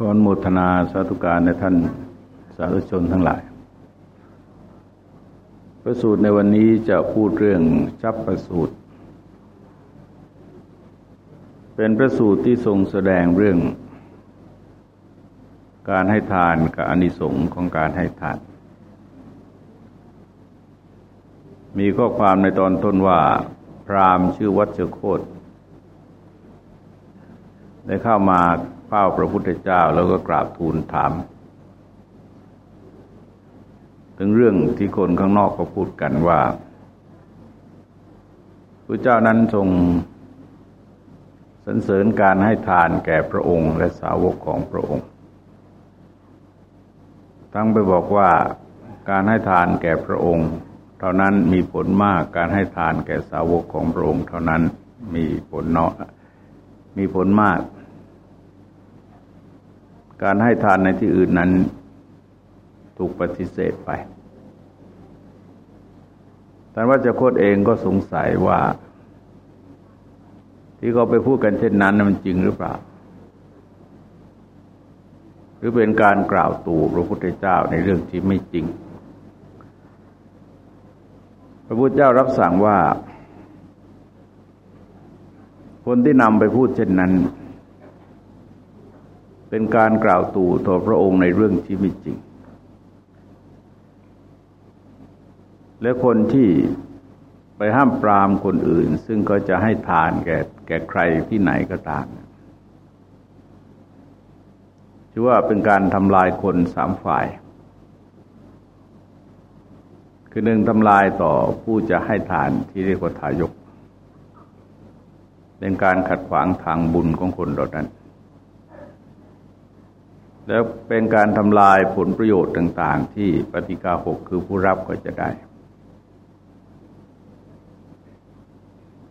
ขออนุโมทนาสาธุการในท่านสาธุชนทั้งหลายพระสูตรในวันนี้จะพูดเรื่องชับประสูตร เป็นพระสูตรที่ทรงแสดงเรื่อง การให้ทานกับอนิสงค์ของการให้ทาน มีข้อความในตอนต้นว่า พรามชื่อวัชโคตได้เข้ามา เฝ้าพระพุทธเจ้าแล้วก็กราบทูลถาม ถึงเรื่องที่คนข้างนอกก็พูดกันว่าพระเจ้านั้นทรงสรรเสริญการให้ทานแก่พระองค์ และสาวกของพระองค์ ทั้งไปบอกว่าการให้ทานแก่พระองค์ เท่านั้นมีผลมากการให้ทานแก่สาวกของพระองค์ เท่านั้นมีผลน้อยมีผลมาก การให้ทานในที่อื่นนั้นถูกปฏิเสธไปท่ว่าจะโคตเองก็สงสัยว่า ที่เขาไปพูดกันเช่นนั้นมันจริงหรือเปล่า หรือเป็นการกล่าวตู่พระพุทธเจ้าในเรื่องที่ไม่จริง พระพุทธเจ้ารับสั่งว่า คนที่นำไปพูดเช่นนั้น เป็นการกล่าวตู่ต่อพระองค์ในเรื่องที่ไม่จริง และคนที่ไปห้ามปรามคนอื่น ซึ่งก็จะให้ทานแก่แก่ใครที่ไหนก็ตามชื่อว่าเป็นการทำลายคนสามฝ่าย คือหนึ่งทำลายต่อผู้จะให้ทานที่เรียกว่าทายก เป็นการขัดขวางทางบุญของคนเหล่านั้น แล้วเป็นการทำลายผลประโยชน์ต่าง ๆ ที่ปฏิกาหกคือผู้รับก็จะได้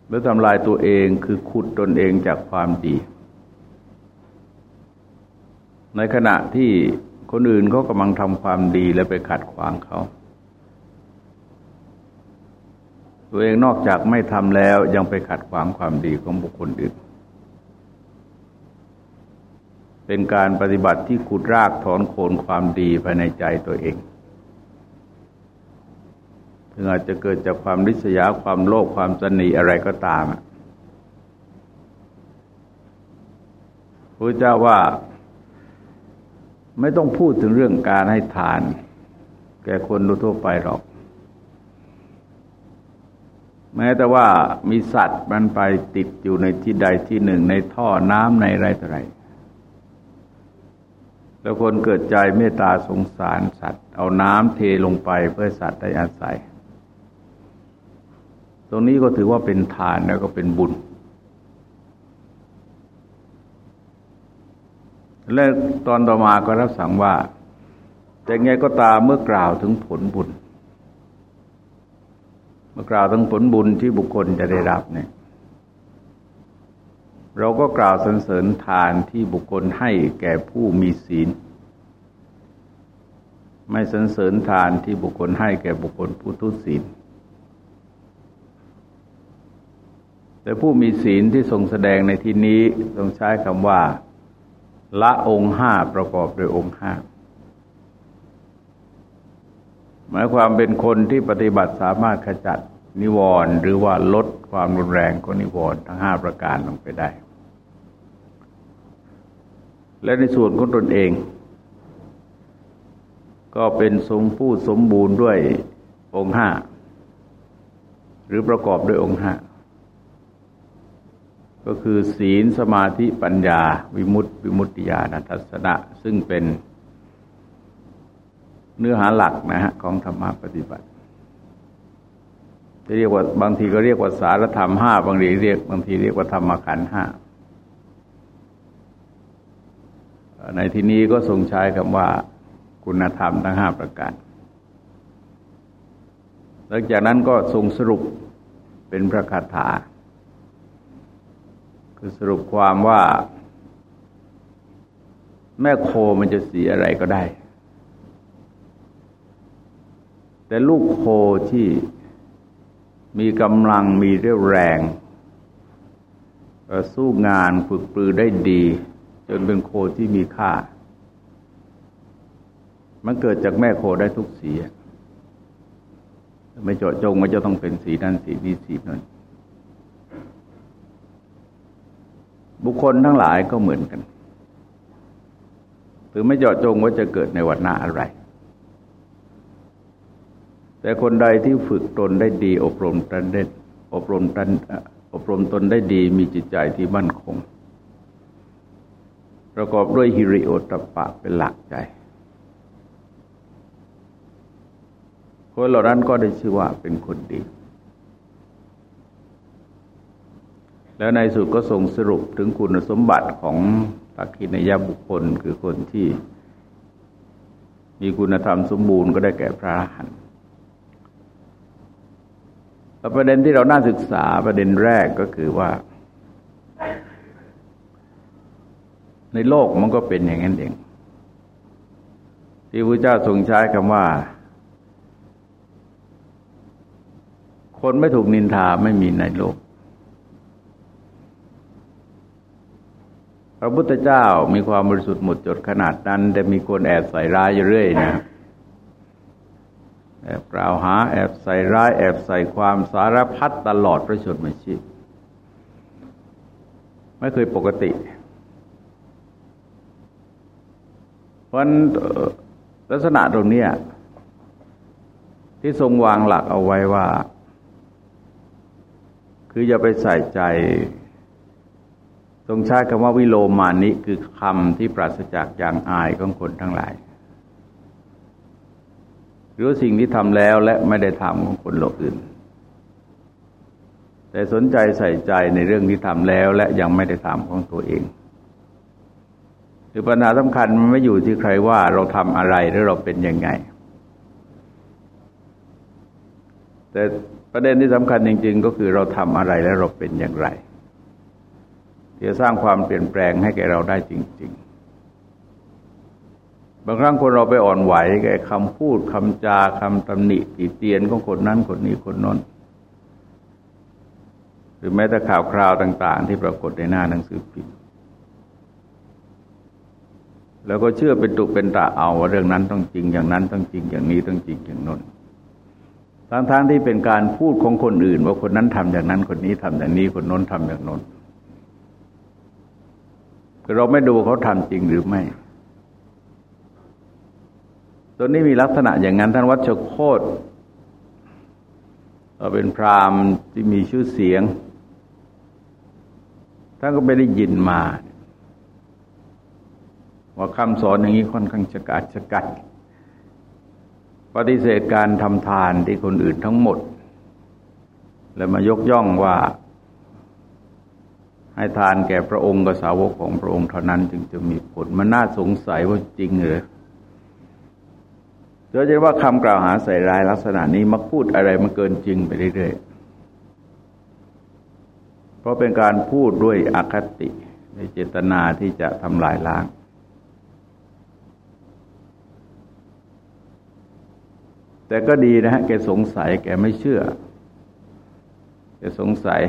แล้วทำลายตัวเองคือขุดตนเองจากความดี ในขณะที่คนอื่นเขากำลังทำความดีและไปขัดขวางเขา ตัวเองนอกจากไม่ทำแล้วยังไปขัดขวางความดีของบุคคลอื่น เป็นการปฏิบัติที่ขุดรากถอนโคนความดีภายในใจตัวเองถึงอาจจะเกิดจากความริษยาความโลภความสนีอะไรก็ตามพระเจ้าว่าไม่ต้องพูดถึงเรื่องการให้ทาน แก่คนทั่วไปหรอก แม้แต่ว่ามีสัตว์มันไปติดอยู่ในที่ใดที่หนึ่งในท่อน้ำในไรต่อไร แล้วคนเกิดใจเมตตาสงสารสัตว์ เอาน้ำเทลงไปเพื่อสัตว์ได้อาศัย ตรงนี้ก็ถือว่าเป็นทานแล้วก็เป็นบุญ และตอนต่อมาก็รับสั่งว่า แต่ไงก็ตามเมื่อกล่าวถึงผลบุญ เมื่อกล่าวถึงผลบุญที่บุคคลจะได้รับเนี่ย เราก็กล่าวสรรเสริญทานที่บุคคลให้แก่ผู้มีศีล ไม่สรรเสริญทานที่บุคคลให้แก่บุคคลผู้ทุศีล แต่ผู้มีศีลที่ทรงแสดงในที่นี้ต้องใช้คำว่า ละองค์ห้าประกอบโดยองค์ห้าหมายความเป็นคนที่ปฏิบัติสามารถขจัดนิวรณ์หรือว่าลดความรุนแรงของนิวรณ์ทั้งห้าประการลงไปได้ และในส่วนของตนเอง ก็เป็นสมผู้สมบูรณ์ด้วยองค์ห้า หรือประกอบด้วยองค์ห้า ก็คือศีลสมาธิปัญญา วิมุตติวิมุตติญาณทัศนะ ซึ่งเป็นเนื้อหาหลักนะฮะของธรรมะปฏิบัติจะเรียกว่าบางทีก็เรียกว่าสารธรรมห้าบางทีเรียกบางทีเรียกว่าธรรมขันห้า ในที่นี้ก็ทรงใช้คำว่าคุณธรรมทั้งห้าประการ หลังจากนั้นก็ทรงสรุปเป็นพระคาถา คือสรุปความว่า แม่โคมันจะสีอะไรก็ได้ แต่ลูกโคที่มีกำลังมีเรี่ยวแรง สู้งานฝึกปรือได้ดี จนเป็นโคที่มีค่า มันเกิดจากแม่โคได้ทุกสีไม่เจาะจงว่าจะต้องเป็นสีนั้นสีนี้สีนั้นบุคคลทั้งหลายก็เหมือนกันรือไม่เจาะจงว่าจะเกิดในวันหน้าอะไร แต่คนใดที่ฝึกตนได้ดี อบรมตนได้อบรมตนอบรมตนได้ดีมีจิตใจที่มั่นคง ประกอบด้วยฮิริโอตปะเป็นหลักใจคนเหล่านั้นก็ได้ชื่อว่าเป็นคนดี แล้วในสุดก็ส่งสรุปถึงคุณสมบัติของสักขินยบุคคลคือคนที่ มีคุณธรรมสมบูรณ์ก็ได้แก่พระอรหันต์ประเด็นที่เราน่าศึกษาประเด็นแรกก็คือว่า ในโลกมันก็เป็นอย่างนั้นเอง ที่พระเจ้าทรงใช้คำว่า คนไม่ถูกนินทาไม่มีในโลก พระพุทธเจ้ามีความบริสุทธิ์หมดจดขนาดนั้น แต่มีคนแอบใส่ร้ายอยู่เรื่อยนะแอบกล่าวหา แอบใส่ร้าย แอบใส่ความสารพัดตลอดพระชนมชีพไม่เคยปกติ เพราะลักษณะตรงนี้ที่ทรงวางหลักเอาไว้ว่า คืออย่าไปใส่ใจ ทรงใช้คำว่าวิโลมานิคือคำที่ปราศจากอย่างอายของคนทั้งหลาย หรือสิ่งที่ทำแล้วและไม่ได้ทำของคนโลกอื่น แต่สนใจใส่ใจในเรื่องที่ทำแล้วและยังไม่ได้ทำของตัวเอง คือปัญหาสำคัญมันไม่อยู่ที่ใครว่าเราทำอะไรหรือเราเป็นยังไง แต่ประเด็นที่สำคัญจริง ๆ ก็คือเราทำอะไรและเราเป็นอย่างไรที่จะสร้างความเปลี่ยนแปลงให้แก่เราได้จริง ๆ บางครั้งคนเราไปอ่อนไหวแก่คำพูดคำจาคำตำหนิติเตียนของคนนั้นคนนี้คนน้นหรือแม้แต่ข่าวคราวต่าง ๆ ที่ปรากฏในหน้าหนังสือพิมพ์ แล้วก็เชื่อเป็นตุเป็นตาเอาว่าเรื่องนั้นต้องจริงอย่างนั้นต้องจริงอย่างนี้ต้องจริงอย่างน้นทั้งๆที่เป็นการพูดของคนอื่น ว่าคนนั้นทำอย่างนั้นคนนี้ทำอย่างนี้คนน้นทำอย่างน้นเราไม่ดูเขาทำจริงหรือไม่ตัวนี้มีลักษณะอย่างนั้นท่านวัชโคตเป็นพราหมณ์ที่มีชื่อเสียงท่านก็ไม่ได้ยินมา ว่าคำสอนอย่างนี้ค่อนข้างจะกัดจะกัดปฏิเสธการทำทานที่คนอื่นทั้งหมด แล้วมายกย่องว่า ให้ทานแก่พระองค์กับสาวกของพระองค์เท่านั้นจึงจะมีผล มันน่าสงสัยว่าจริงหรือเจอจะว่าคำกล่าวหาใส่ร้ายลักษณะนี้มาพูดอะไรมันเกินจริงไปเรื่อยๆ เพราะเป็นการพูดด้วยอคติในเจตนาที่จะทำลายล้าง แต่ก็ดีนะฮะแกสงสัยแกไม่เชื่อ แกสงสัย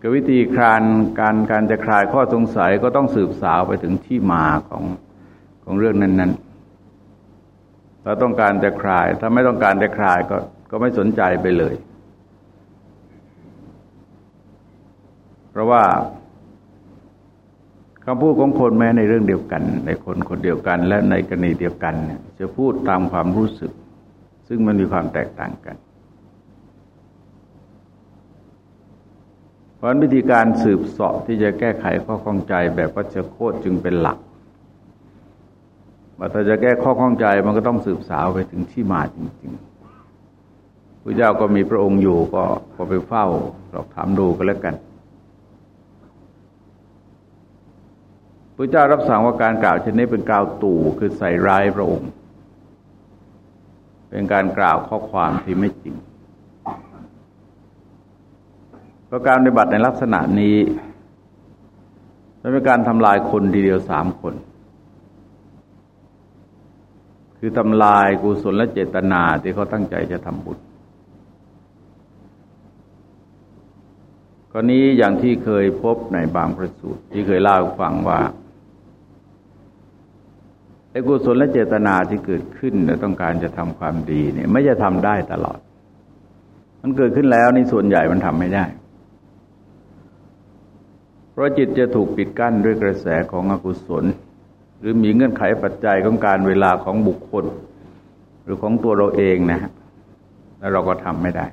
กวิธีคลานการการจะคลายข้อสงสัยก็ต้องสืบสาวไปถึงที่มาของของเรื่องนั้นๆเราต้องการจะคลาย ถ้าไม่ต้องการจะคลายก็ก็ไม่สนใจไปเลย เพราะว่า คำพูดของคนแม้ในเรื่องเดียวกัน ในคนคนเดียวกัน และในกรณีเดียวกันเนี่ยจะพูดตามความรู้สึก ซึ่งมันมีความแตกต่างกัน เพราะวิธีการสืบเสอบที่จะแก้ไขข้อข้องใจแบบวัชโคตจึงเป็นหลักว่าถ้าจะแก้ข้อข้องใจมันก็ต้องสืบสาวไปถึงที่มาจริงๆพระเจ้าก็มีพระองค์อยู่ก็ก็ไปเฝ้าสอบถามดูก็แล้วกัน พระเจ้ารับสั่งว่าการกล่าวเช่นนี้เป็นกล่าวตู่คือใส่ร้ายพระองค์ เป็นการกล่าวข้อความที่ไม่จริงเพราะการปฏิบัติในลักษณะนี้เป็นการทำลายคนทีเดียวสามคน คือทำลายกุศลและเจตนาที่เขาตั้งใจจะทำบุญกรณีอย่างที่เคยพบในบางประสูตรที่เคยเล่าฟังว่า ไอ้กุศลและเจตนาที่เกิดขึ้นและต้องการจะทำความดีเนี่ย ไม่จะทำได้ตลอด มันเกิดขึ้นแล้วนี่ส่วนใหญ่มันทำไม่ได้ เพราะจิตจะถูกปิดกั้นด้วยกระแสของอกุศล หรือมีเงื่อนไขปัจจัยของการเวลาของบุคคล หรือของตัวเราเองนะฮะแล้วเราก็ทำไม่ได้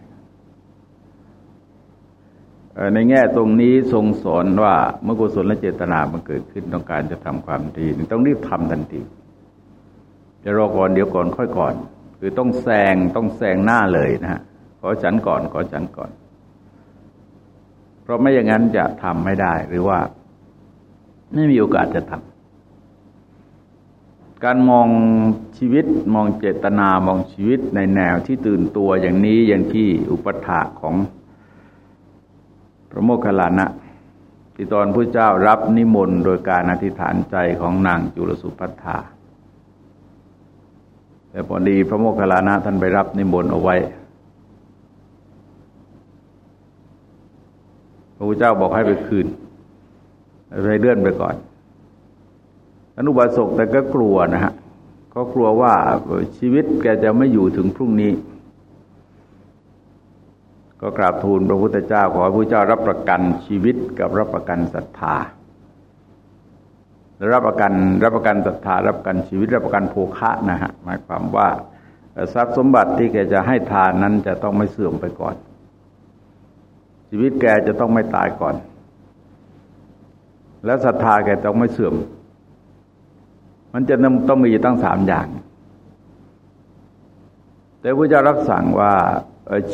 ในแง่ตรงนี้ทรงสอนว่าเมื่อกุศลและเจตนามันเกิดขึ้นต้องการจะทำความดี ต้องรีบทำทันที จะรอก่อนเดี๋ยวก่อนค่อยก่อน คือต้องแซงต้องแซงหน้าเลยนะฮะขอฉันก่อนขอฉันก่อน เพราะไม่อย่างนั้นจะทำไม่ได้หรือว่า ไม่มีโอกาสจะทำการมองชีวิตมองเจตนามองชีวิตในแนวที่ตื่นตัวอย่างนี้อย่างที่อุปถาของพระโมคคัลลานะที่ตอนพระเจ้ารับนิมนต์โดยการอธิษฐานใจของนางจุลสุพัทธา แต่พอดีพระโมคคัลลานะท่านไปรับนิมนต์เอาไว้ พระพุทธเจ้าบอกให้ไปคืนไปเลื่อนไปก่อน อนุบาสกแต่ก็กลัวนะฮะก็กลัวว่าชีวิตแกจะไม่อยู่ถึงพรุ่งนี้ ก็กราบทูลพระพุทธเจ้าขอพระพุทธเจ้ารับประกันชีวิตกับรับประกันศรัทธา รับประกันรับประกันศรัทธารับประกันชีวิตรับประกันโภคะนะฮะหมายความว่าทรัพย์สมบัติที่แกจะให้ทานนั้นจะต้องไม่เสื่อมไปก่อน ชีวิตแกจะต้องไม่ตายก่อน และศรัทธาแกต้องไม่เสื่อม มันจะต้องมีตั้งสามอย่าง แต่พระเจ้ารับสั่งว่า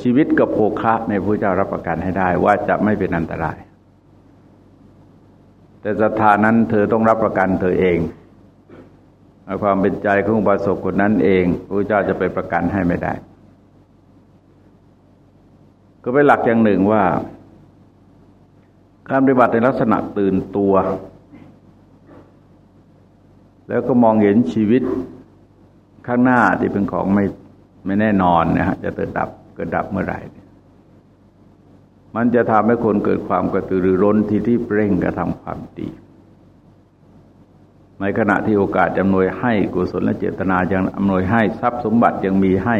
ชีวิตกับโภคะในพระเจ้ารับประกันให้ได้ว่าจะไม่เป็นอันตราย แต่ศรัทธานั้นเธอต้องรับประกันเธอเองความเป็นใจของอุบาสกคนนั้นเองพระเจ้าจะไปประกันให้ไม่ได้ ก็เป็นหลักอย่างหนึ่งว่า การปฏิบัติในลักษณะตื่นตัว แล้วก็มองเห็นชีวิตข้างหน้าที่เป็นของไม่ไม่แน่นอนนะฮะจะเกิดดับเกิดดับเมื่อไหร่ มันจะทำให้คนเกิดความกระตือรือร้นที่ที่เร่งกระทำความดี ในขณะที่โอกาสจำนวยให้กุศลและเจตนายังอำนวยให้ทรัพย์สมบัติยังมีให้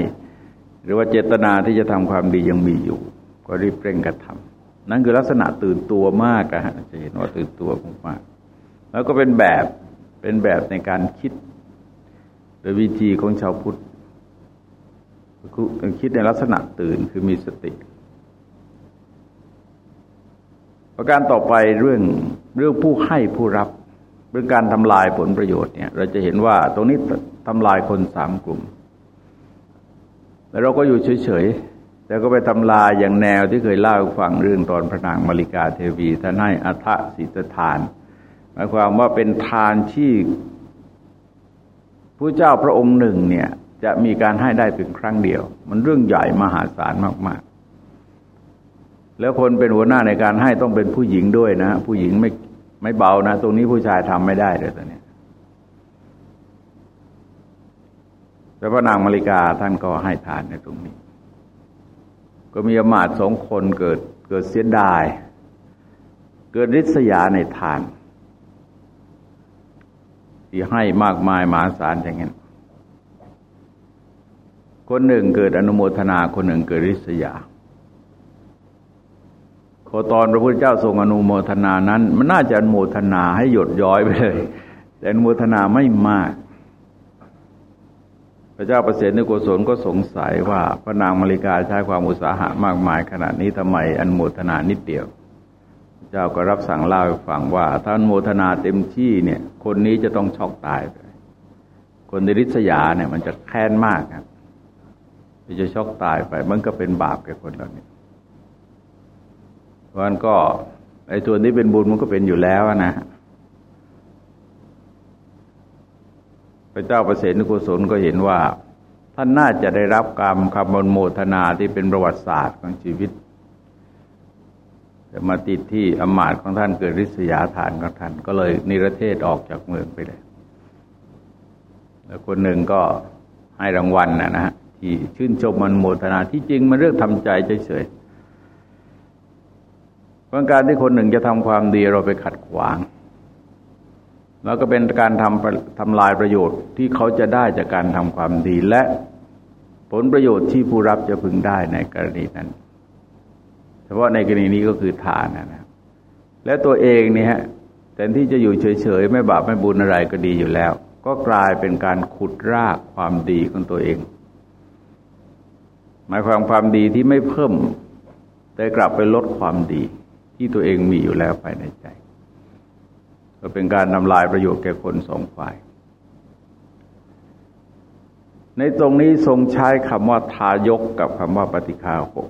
หรือว่าเจตนาที่จะทำความดียังมีอยู่ ก็รีบเร่งกระทำนั่นคือลักษณะตื่นตัวมากนะฮะจะเห็นว่าตื่นตัวมากแล้วก็เป็นแบบเป็นแบบในการคิดโดยวิธีของชาวพุทธคิดในลักษณะตื่นคือมีสติ ประการต่อไปเรื่องเรื่องผู้ให้ผู้รับ เรื่องการทำลายผลประโยชน์เนี่ย เราจะเห็นว่าตรงนี้ทำลายคนสามกลุ่ม แล้วเราก็อยู่เฉยๆแต่ก็ไปทำลายอย่างแนวที่เคยเล่าฟังเรื่องตอนพระนางมาริกาเทวีท่านให้อัฐสิทธานหมายความว่าเป็นทานที่ผู้เจ้าพระองค์หนึ่งเนี่ย จะมีการให้ได้เพียงครั้งเดียว มันเรื่องใหญ่มหาศาลมากๆ แล้วคนเป็นหัวหน้าในการให้ต้องเป็นผู้หญิงด้วยนะ ผู้หญิงไม่ไม่เบานะ ตรงนี้ผู้ชายทำไม่ได้เลยตอนนี้แต่พระนางมาริกาท่านก็ให้ทานในตรงนี้ ก็มีอมาตสองคนเกิดเกิดเสียดาย เกิดริษยาในทาน ที่ให้มากมายมหาศาลอย่างนี้คนหนึ่งเกิดอนุโมทนาคนหนึ่งเกิดริษยา อตอนพระพุทธเจ้าทรงอนุโมทนานั้น มันน่าจะอนุโมทนาให้หยดย้อยไปเลย แต่อนุโมทนาไม่มาก พระเจ้าประเสริฐในกุศลก็สงสัยว่าพระนางมาริกาใช้ความอุตสาหะมากมาย ขนาดนี้ทำไมอนุโมทนานิดเดียวเจ้าก็รับสั่งเล่าให้ฟังว่า ถ้าอนุโมทนาเต็มที่เนี่ย คนนี้จะต้องช็อกตายไป คนในริษยาเนี่ย มันจะแค้นมากครับจะช็อกตายไป มันก็เป็นบาปแก่คนเหล่านี้ เพราะนั้นก็ไอ้ส่วนที่เป็นบุญมันก็เป็นอยู่แล้วนะพระเจ้าประเสริฐกุศลก็เห็นว่า ท่านน่าจะได้รับกรรมคำบนโมทนาที่เป็นประวัติศาสตร์ของชีวิต แต่มาติดที่อมาตของท่านเกิดริษยาฐานของท่าน ก็เลยนิรเทศออกจากเมืองไปเลย แล้วคนหนึ่งก็ให้รางวัลนะนะฮะที่ชื่นชมมันโมทนาที่จริงมันเรื่องทำใจเฉยๆ ราะการที่คนหนึ่งจะทำความดีเราไปขัดขวาง แล้วก็เป็นการทำทำลายประโยชน์ที่เขาจะได้จากการทำความดีและผลประโยชน์ที่ผู้รับจะพึงได้ในกรณีนั้น เฉพาะในกรณีนี้ก็คือทานนะและตัวเองเนี่ยแทนที่จะอยู่เฉยๆ ไม่บาปไม่บุญอะไรก็ดีอยู่แล้ว ก็กลายเป็นการขุดรากความดีของตัวเอง หมายความความดีที่ไม่เพิ่ม แต่กลับไปลดความดี ที่ตัวเองมีอยู่แล้วภายในใจ ก็เป็นการทำลายประโยชน์แก่คนสองฝ่าย ในตรงนี้ทรงใช้คำว่าทายกกับคำว่าปฏิคาหก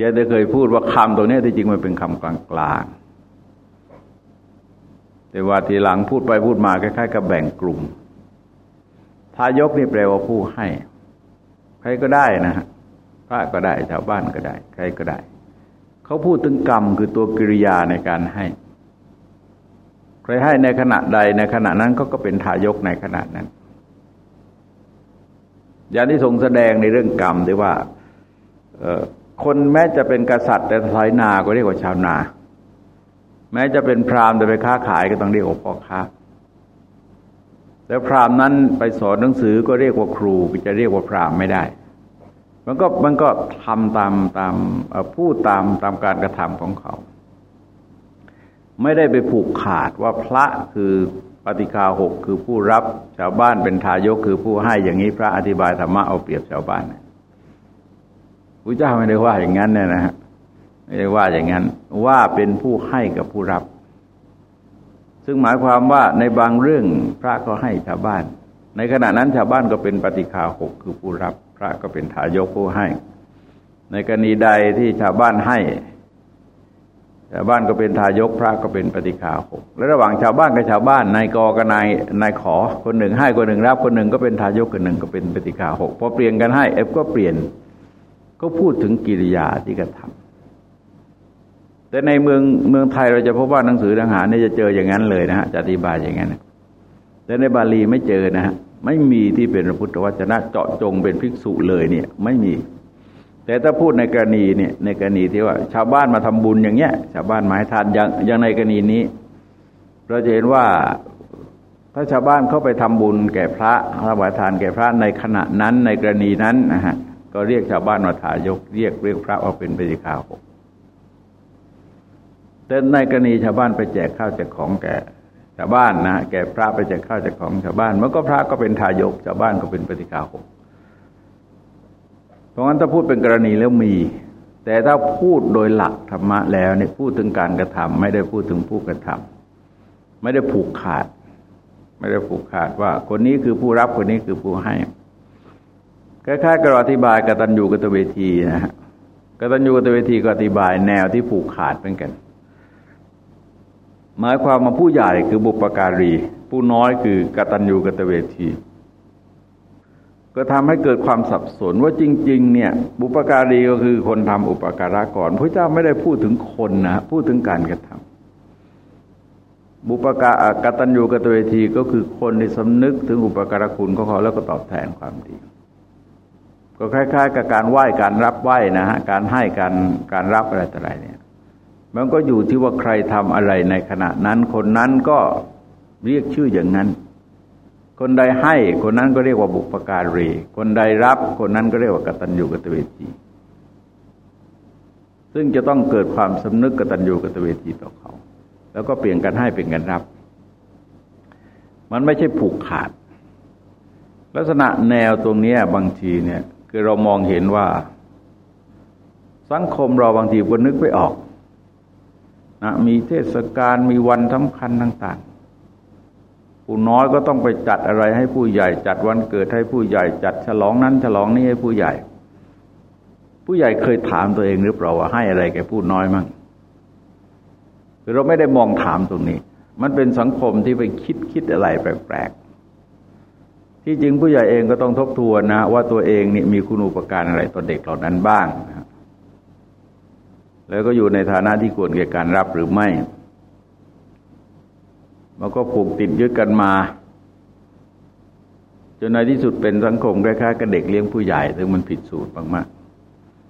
ยายได้เคยพูดว่าคำตรงนี้ที่จริงมันเป็นคำกลางๆ แต่ว่าทีหลังพูดไปพูดมาคล้ายๆกับแบ่งกลุ่ม ทายกนี่แปลว่าผู้ให้ ใครก็ได้นะฮะพระก็ได้ชาวบ้านก็ได้ ใครก็ได้ เขาพูดถึงกรรมคือตัวกิริยาในการให้ ใครให้ในขณะใดในขณะนั้นก็ก็เป็นทายกในขณะนั้น อย่างที่ทรงแสดงในเรื่องกรรมที่ว่าคนแม้จะเป็นกษัตริย์แต่ถอยนาก็เรียกว่าชาวนา แม้จะเป็นพราหมณ์แต่ไปค้าขายก็ต้องเรียกว่าพ่อค้าแล้วพราหมณ์นั้นไปสอนหนังสือก็เรียกว่าครูจะเรียกว่าพราหมณ์ไม่ได้ มันก็มันก็ทำตามตามพูดตามตามการกระทำของเขา ไม่ได้ไปผูกขาดว่าพระคือปฏิคาหกคือผู้รับชาวบ้านเป็นทายกคือผู้ให้อย่างนี้พระอธิบายธรรมะเอาเปรียบชาวบ้านนพระเจ้าไม่ได้ว่าอย่างนั้นเนี่ยนะฮะไม่ได้ว่าอย่างนั้น ว่าเป็นผู้ให้กับผู้รับ ซึ่งหมายความว่าในบางเรื่องพระก็ให้ชาวบ้าน ในขณะนั้นชาวบ้านก็เป็นปฏิคาหกคือผู้รับ พระก็เป็นทายกผู้ให้ ในกรณีใดที่ชาวบ้านให้ชาวบ้านก็เป็นทายกพระก็เป็นปฏิคาหกและระหว่างชาวบ้านกับชาวบ้านนายกกับนายนายขอคนหนึ่งให้คนหนึ่งรับคนหนึ่งก็เป็นทายกคนหนึ่งก็เป็นปฏิคาหกพอเปลี่ยนกันให้เอฟก็เปลี่ยน ก็พูดถึงกิริยาที่กระทำแต่ในเมืองเมืองไทยเราจะพบว่าหนังสือทหารเนี่ยจะเจออย่างนั้นเลยนะฮะจะอธิบายอย่างนั้นแต่ในบาลีไม่เจอนะฮะ ไม่มีที่เป็นพระพุทธวจนะเจาะจงเป็นภิกษุเลยเนี่ยไม่มี แต่ถ้าพูดในกรณีเนี่ยในกรณีที่ว่า ชาวบ้านมาทำบุญอย่างเงี้ย ชาวบ้านหมายทานอย่างอย่างในกรณีนี้ เราจะเห็นว่าถ้าชาวบ้านเข้าไปทำบุญแก่พระถวายทานแก่พระในขณะนั้นในกรณีนั้นนะฮะก็เรียกชาวบ้านว่าทายกเรียกเรียกพระว่าเป็นปฏิคาหกแต่ในกรณีชาวบ้านไปแจกข้าวแจกของแก่ ชาวบ้านนะแก่พระไปแจกข้าวแจกของชาวบ้าน มันก็พระก็เป็นทายกชาวบ้านก็เป็นปฏิคาหกเพราะงั้นถ้าพูดเป็นกรณีแล้วมี แต่ถ้าพูดโดยหลักธรรมะแล้วเนี่ยพูดถึงการกระทำไม่ได้พูดถึงผู้กระทำไม่ได้ผูกขาด ไม่ได้ผูกขาดว่า คนนี้คือผู้รับคนนี้คือผู้ให้คล้ายๆกับอธิบายกตัญญูกตเวทีนะฮะกตัญญูกตเวทีก็อธิบายแนวที่ผูกขาดเป็นกัน หมายความมาผู้ใหญ่คือบุปการี ผู้น้อยคือกตัญญูกตเวที ก็ทำให้เกิดความสับสนว่าจริง ๆ เนี่ย บุปการีก็คือคนทำอุปการะก่อนพระเจ้าไม่ได้พูดถึงคนนะพูดถึงการกระทำบุปการกตัญญูกตเวทีก็คือคนที่สำนึกถึงอุปการะคุณของเขาแล้วก็ตอบแทนความดีก็คล้าย ๆ กับการไหว้การรับไหว้นะฮะการให้การการรับอะไรต่ออะไรเนี่ย มันก็อยู่ที่ว่าใครทำอะไรในขณะนั้น คนนั้นก็เรียกชื่ออย่างนั้น คนใดให้คนนั้นก็เรียกว่าบุปการี คนใดรับคนนั้นก็เรียกว่ากตัญญูกตเวทีซึ่งจะต้องเกิดความสำนึกกตัญญูกตเวทีต่อเขา แล้วก็เปลี่ยนกันให้เป็นกันรับ มันไม่ใช่ผูกขาด ลักษณะแนวตรงนี้บางทีเนี่ย คือเรามองเห็นว่า สังคมเราบางทีก็นึกไม่ออก นะมีเทศกาลมีวันสำคัญต่าง ๆ ผู้น้อยก็ต้องไปจัดอะไรให้ผู้ใหญ่ จัดวันเกิดให้ผู้ใหญ่จัดฉลองนั้นฉลองนี้ให้ผู้ใหญ่ ผู้ใหญ่เคยถามตัวเองหรือเปล่าว่าให้อะไรแก่ผู้น้อยมั่งคือเราไม่ได้มองถามตรงนี้ มันเป็นสังคมที่ไปคิดคิดอะไรแปลกที่จริงผู้ใหญ่เองก็ต้องทบทวนนะ ว่าตัวเองนี่มีคุณอุปการอะไรต่อเด็กเหล่านั้นบ้างนะ แล้วก็อยู่ในฐานะที่ควรแก่การรับหรือไม่ มันก็ผูกติดยึดกันมา จนในที่สุดเป็นสังคมคล้ายๆกับเด็กเลี้ยงผู้ใหญ่ซึ่งมันผิดสูตรมาก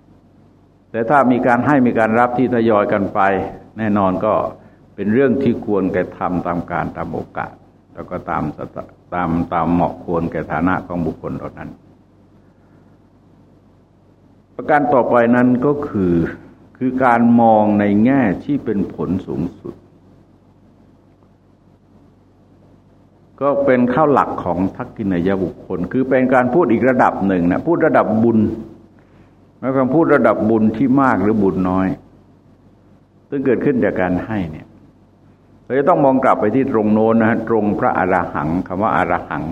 ๆ แต่ถ้ามีการให้มีการรับที่ทยอยกันไป แน่นอนก็เป็นเรื่องที่ควรแก่ทำตามการตามโอกาส แล้วก็ตามตามตามเหมาะควรแก่ฐานะของบุคคลเหล่านั้น ประการต่อไปนั้นก็คือ คือการมองในแง่ที่เป็นผลสูงสุด ก็เป็นข้าวหลักของทักกินยบุคคล คือเป็นการพูดอีกระดับหนึ่งนะพูดระดับบุญแล้วคำพูดระดับบุญที่มากหรือบุญน้อย ซึ่งเกิดขึ้นจากการให้เนี่ยเราจะต้องมองกลับไปที่ตรงโน้นนะฮะตรงพระอรหังคำว่าอารหัง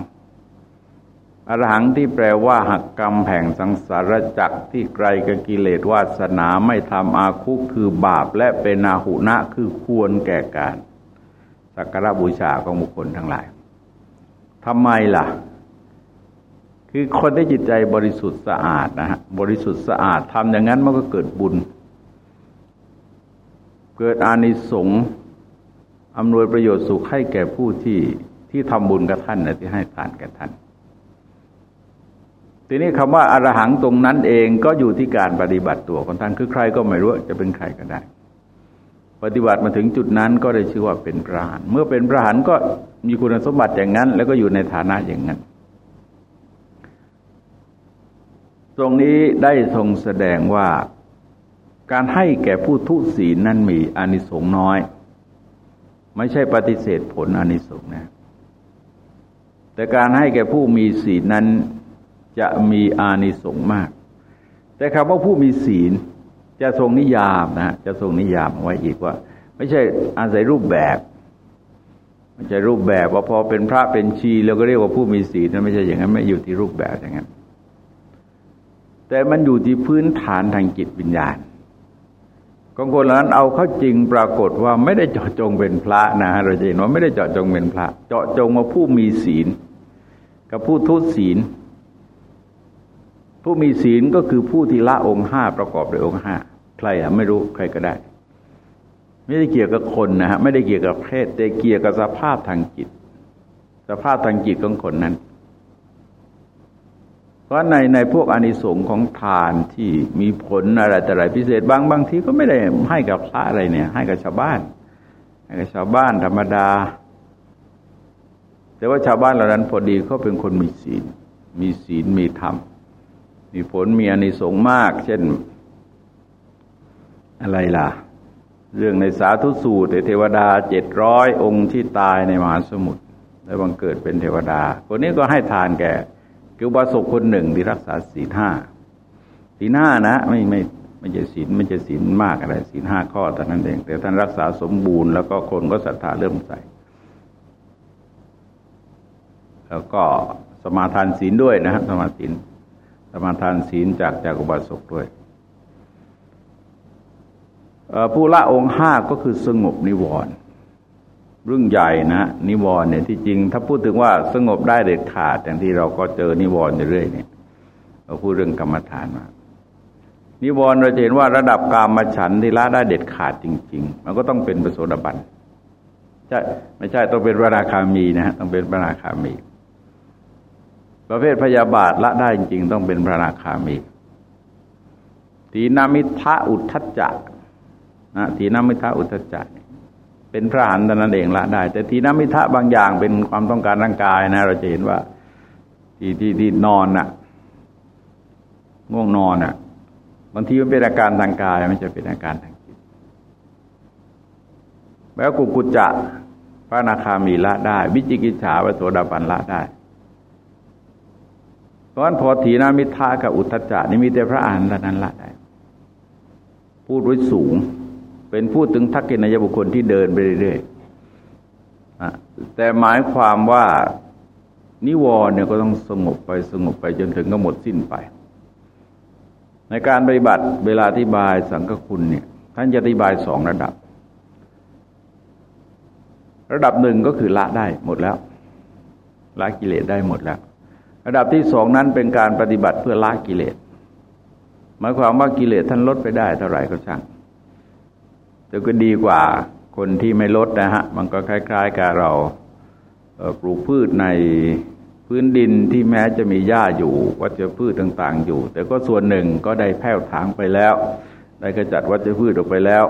อรหังที่แปลว่าหักกรรมแห่งสังสารจักรที่ไกลกับกิเลสวาสนาไม่ทำอาคุคือบาปและเป็นนาหุนะคือควรแก่การสักการบูชาของบุคคลทั้งหลายทำไมล่ะ คือคนที่จิตใจบริสุทธิ์สะอาดนะฮะบริสุทธิ์สะอาดทำอย่างนั้นมันก็เกิดบุญ เกิดอานิสงส์อำนวยประโยชน์สุขให้แก่ผู้ที่ที่ทำบุญกับท่านนะที่ให้ทานแก่ท่าน ทีนี้คำว่าอารหังตรงนั้นเองก็อยู่ที่การปฏิบัติตัวของท่านคือใครก็ไม่รู้จะเป็นใครก็ได้ ปฏิบัติมาถึงจุดนั้นก็ได้ชื่อว่าเป็นพระหันเมื่อเป็นพระหันก็มีคุณสมบัติอย่างนั้น แล้วก็อยู่ในฐานะอย่างนั้น ตรงนี้ได้ทรงแสดงว่าการให้แก่ผู้ทุศีลนั้นมีอานิสงส์น้อย ไม่ใช่ปฏิเสธผลอานิสงส์นะ แต่การให้แก่ผู้มีศีลนั้น จะมีอานิสงส์มาก แต่คำว่าผู้มีศีลจะทรงนิยามนะจะทรงนิยามไว้อีกว่า ไม่ใช่อาศัยรูปแบบไม่ใช่รูปแบบว่าพอเป็นพระเป็นชีเราก็เรียกว่าผู้มีศีลนั้นไม่ใช่อย่างนั้นไม่อยู่ที่รูปแบบอย่างนั้นแต่มันอยู่ที่พื้นฐานทางจิตวิญญาณของคนเหล่านั้นเอาเข้าจริงปรากฏว่าไม่ได้เจาะจงเป็นพระนะเราจะเห็นว่าไม่ได้เจาะจงเป็นพระ เจาะจงว่าผู้มีศีล กับผู้ทุศีล ผู้มีศีลก็คือผู้ที่ละองค์ห้าประกอบด้วยองค์ห้าใครอะไม่รู้ใครก็ได้ ไม่ได้เกี่ยวกับคนนะฮะไม่ได้เกี่ยวกับเพศแต่เกี่ยวกับสภาพทางจิต สภาพทางจิตของคนนั้น เพราะในในพวกอนิสงค์ของทานที่มีผลอะไรแต่อะไรพิเศษบางบางทีก็ไม่ได้ให้กับพระอะไรเนี่ย ให้กับชาวบ้าน ให้กับชาวบ้านธรรมดา แต่ว่าชาวบ้านเหล่านั้นพอดีเขาเป็นคนมีศีล มีศีลมีธรรม มีผลมีอานิสงส์มาก เช่น อะไรล่ะ เรื่องในสาธุสูตรเทวดาเจ็ดร้อยองค์ที่ตายในมหาสมุทรแล้วบังเกิดเป็นเทวดา คนนี้ก็ให้ทานแก่คือบาศกคนหนึ่งที่รักษาศีลห้าศีลห้านะไม่ไม่ไม่ใช่ศีลไม่ใช่ศีลมากอะไรศีลห้าข้อแต่นั้นเอง แต่ท่านรักษาสมบูรณ์แล้วก็คนก็ศรัทธาเริ่มใส่แล้วก็สมาทานศีลด้วยนะฮะสมาศีล สมาทานศีลจากจากอุบาสกด้วยผู้ละองค์ห้าก็คือสงบนิวรณ์เรื่องใหญ่นะนิวรณ์เนี่ยที่จริง ถ้าพูดถึงว่าสงบได้เด็ดขาดอย่างที่เราก็เจอนิวรณ์เรื่อยเนี่ยเราพูดเรื่องกรรมฐานมานิวรณ์เราเห็นว่าระดับกามฉันที่ละได้เด็ดขาดจริง ๆ มันก็ต้องเป็นปโสดาบันใช่ไม่ใช่ต้องเป็นพระราคามีนะฮะต้องเป็นพระราคามี ประเภทพยาบาทละได้จริงต้องเป็นพระนาคามีทีนามิทะอุทจจะนะทีนามิทะอุทจจะเป็นพระหันตนั้นเองละได้ แต่ทีนามิทะบางอย่างเป็นความต้องการร่างกายนะ เราจะเห็นว่า ที่ที่ที่นอนน่ะ ง่วงนอนน่ะบางทีมันเป็นอาการทางกายไม่ใช่เป็นอาการทางจิตแล้วกุกุจจะพระนาคามีละได้ วิจิกิจฉาวัโสดาบันละได้ เพราะฉะนั้นพอถีนามิทากับอุทจจะนี่มีแต่พระอานนั้นละได้พูดไว้สูง เป็นพูดถึงทักษิณยบุคคลที่เดินไปเรื่อยๆแต่หมายความว่านิวรณ์เนี่ยก็ต้องสงบไปสงบไปจนถึงก็หมดสิ้นไป ในการปฏิบัติเวลาอธิบายสังฆคุณเนี่ยท่านจะอธิบายสองระดับ ระดับหนึ่งก็คือละได้หมดแล้วละกิเลสได้หมดแล้ว ระดับที่สองนั้นเป็นการปฏิบัติเพื่อละกิเลสหมายความว่ากิเลสท่านลดไปได้เท่าไหร่ก็ช่างแต่ก็ดีกว่าคนที่ไม่ลดนะฮะ มันก็คล้าย ๆ กับเราปลูกพืชในพื้นดินที่แม้จะมีหญ้าอยู่วัชพืชต่าง ๆ อยู่ แต่ก็ส่วนหนึ่งก็ได้แผ่วถางไปแล้ว ได้กระจัดวัชพืชออกไปแล้ว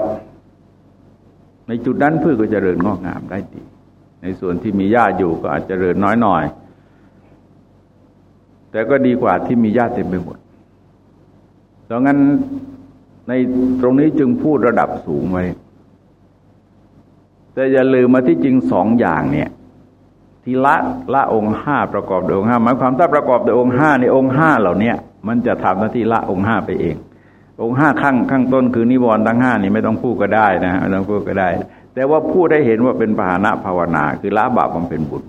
ในจุดนั้นพืชก็จเจริญงอกงามได้ดี ในส่วนที่มีหญ้าอยู่ก็อาจจะเจริญน้อยหน่อย แต่ก็ดีกว่าที่มีหญ้าเต็มไปหมดดังนั้นในตรงนี้จึงพูดระดับสูงไว้ แต่อย่าลืมมาที่จริงสองอย่างเนี่ยที่ละละองค์ห้าประกอบโดยองค์ห้าหมายความถ้าประกอบโดยองค์ห้าในองค์ห้าเหล่านี้มันจะทำหน้าที่ละองค์ห้าไปเอง องค์ห้าข้างข้างต้นคือนิวรณ์ทั้งห้านี่ไม่ต้องพูดก็ได้นะไม่ต้องพูดก็ได้ แต่ว่าพูดได้เห็นว่าเป็นปหานะภาวนา คือละบาปมันเป็นบุญ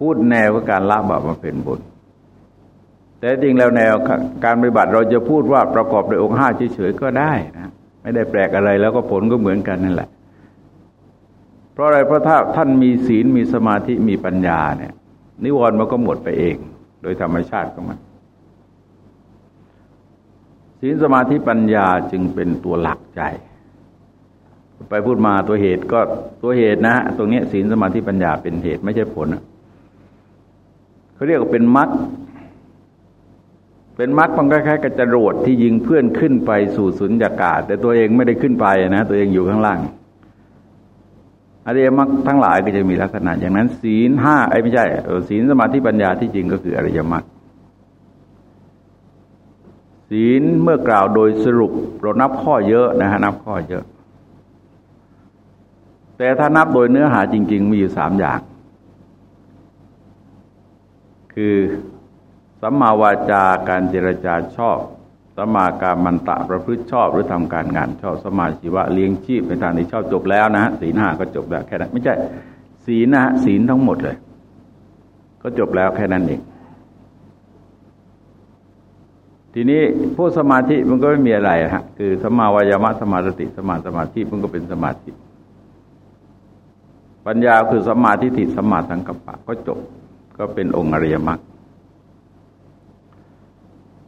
พูดแนวว่าการละบาปมันเป็นบุญ แต่จริงแล้วแนวการปฏิบัติเราจะพูดว่าประกอบด้วยองค์ห้าเฉยๆก็ได้นะไม่ได้แปลกอะไรแล้วก็ผลก็เหมือนกันนั่นแหละ เพราะอะไรเพราะถ้าท่านมีศีลมีสมาธิมีปัญญาเนี่ย นิวรณ์มันก็หมดไปเอง โดยธรรมชาติของมันศีลสมาธิปัญญาจึงเป็นตัวหลักใจไปพูดมาตัวเหตุก็ตัวเหตุนะ ตรงนี้ศีลสมาธิปัญญาเป็นเหตุไม่ใช่ผล เขาเรียกว่าเป็นมรรคเป็นมรรคมันคล้ายๆกับจรวดที่ยิงเพื่อนขึ้นไปสู่สุญญากาศ แต่ตัวเองไม่ได้ขึ้นไปนะตัวเองอยู่ข้างล่างอริยมรรคทั้งหลายก็จะมีลักษณะ อย่างนั้น ศีลห้าไอ้ไม่ใช่ศีลสมาธิปัญญาที่จริงก็คืออริยมรรคศีลเมื่อกล่าวโดยสรุปเรานับข้อเยอะนะฮะนับข้อเยอะ แต่ถ้านับโดยเนื้อหาจริง ๆ มีอยู่สามอย่าง คือสัมมาวาจาการเจรจาชอบสัมมาการมันตะประพฤติชอบ หรือทำการงานชอบสมาชีวะเลี้ยงชีพเป็นทางที่ชอบจบแล้วนะฮะศีลห้าก็จบแล้วแค่นั้นไม่ใช่ศีลนะฮะศีลทั้งหมดเลย ก็จบแล้วแค่นั้นเองทีนี้ผู้สมาธิมันก็ไม่มีอะไรฮะคือสมาวายามะสมาสติสมาสมาธิมันก็เป็นสมาธิ ปัญญาคือสมาธิติสมาสังกัปปะก็จบ ก็เป็นองค์อริยมรรค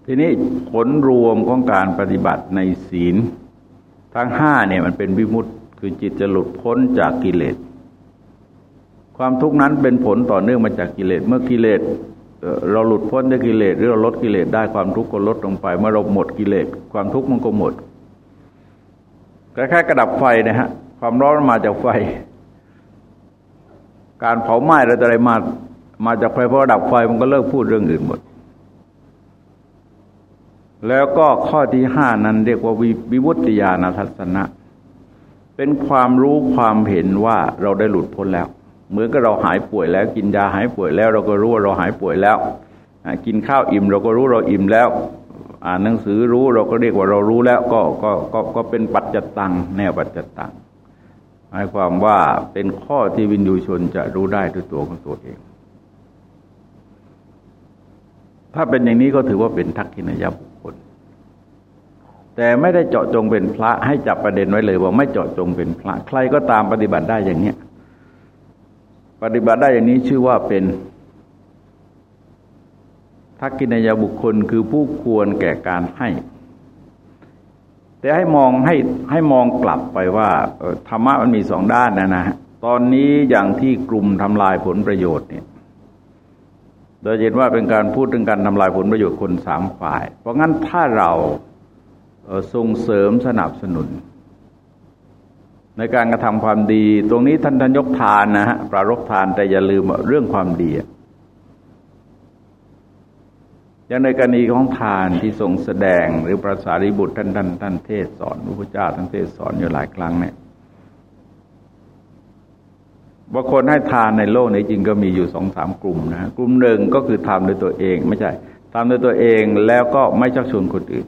ทีนี้ผลรวมของการปฏิบัติในศีล ทั้งห้าเนี่ยมันเป็นวิมุตต์คือจิตจะหลุดพ้นจากกิเลส ความทุกข์นั้นเป็นผลต่อเนื่องมาจากกิเลส เมื่อกิเลสเราหลุดพ้นจากกิเลสหรือเราลดกิเลสได้ความทุกข์ก็ลดลงไป เมื่อเราหมดกิเลสความทุกข์มันก็หมดคล้ายๆกระดับไฟนะฮะความร้อนมาจากไฟ การเผาไหม้อะไรมา มาจากไฟเพราะดับไฟมันก็เลิกพูดเรื่องอื่นหมด แล้วก็ข้อที่ห้านั้นเรียกว่าวิวุติญาณทัศนะ เป็นความรู้ความเห็นว่าเราได้หลุดพ้นแล้ว เหมือนกับเราหายป่วยแล้วกินยาหายป่วยแล้ว เราก็รู้ว่าเราหายป่วยแล้ว กินข้าวอิ่ม เราก็รู้เราอิ่มแล้ว อ่านหนังสือรู้เราก็เรียกว่าเรารู้แล้ว ก็ก็ก็ก็เป็นปัจจตังแนวปัจจตังหมายความว่าเป็นข้อที่วินยูชนจะรู้ได้ด้วยตัวของตัวเอง ถ้าเป็นอย่างนี้ก็ถือว่าเป็นทักษิณยบุคคล แต่ไม่ได้เจาะจงเป็นพระให้จับประเด็นไว้เลยว่าไม่เจาะจงเป็นพระ ใครก็ตามปฏิบัติได้อย่างเนี้ยปฏิบัติได้อย่างนี้ชื่อว่าเป็นทักกินยาบุคคลคือผู้ควรแก่การให้ แต่ให้มองให้ให้มองกลับไปว่าธรรมะมันมีสองด้านนะนะ ตอนนี้อย่างที่กลุ่มทำลายผลประโยชน์เนี่ย โดยเห็นว่าเป็นการพูดถึงการทำลายผลประโยชน์คนสามฝ่าย เพราะงั้นถ้าเราส่งเสริมสนับสนุน ในการกระทำความดี ตรงนี้ท่านท่านยกทานนะฮะปรารบทานแต่อย่าลืมเรื่องความดีอย่างในกรณีของทานที่ทรงแสดงหรือพระสารีบุตรท่านท่านท่านเทศสอนพระพุทธเจ้าท่านเทศสอนอยู่หลายครั้งเนี่ย ว่าคนให้ทานในโลกนี้จริงก็มีอยู่สองสามกลุ่มนะกลุ่มหนึ่งก็คือทำโดยตัวเองไม่ใช่ทำโดยตัวเองแล้วก็ไม่ชักชวนคนอื่น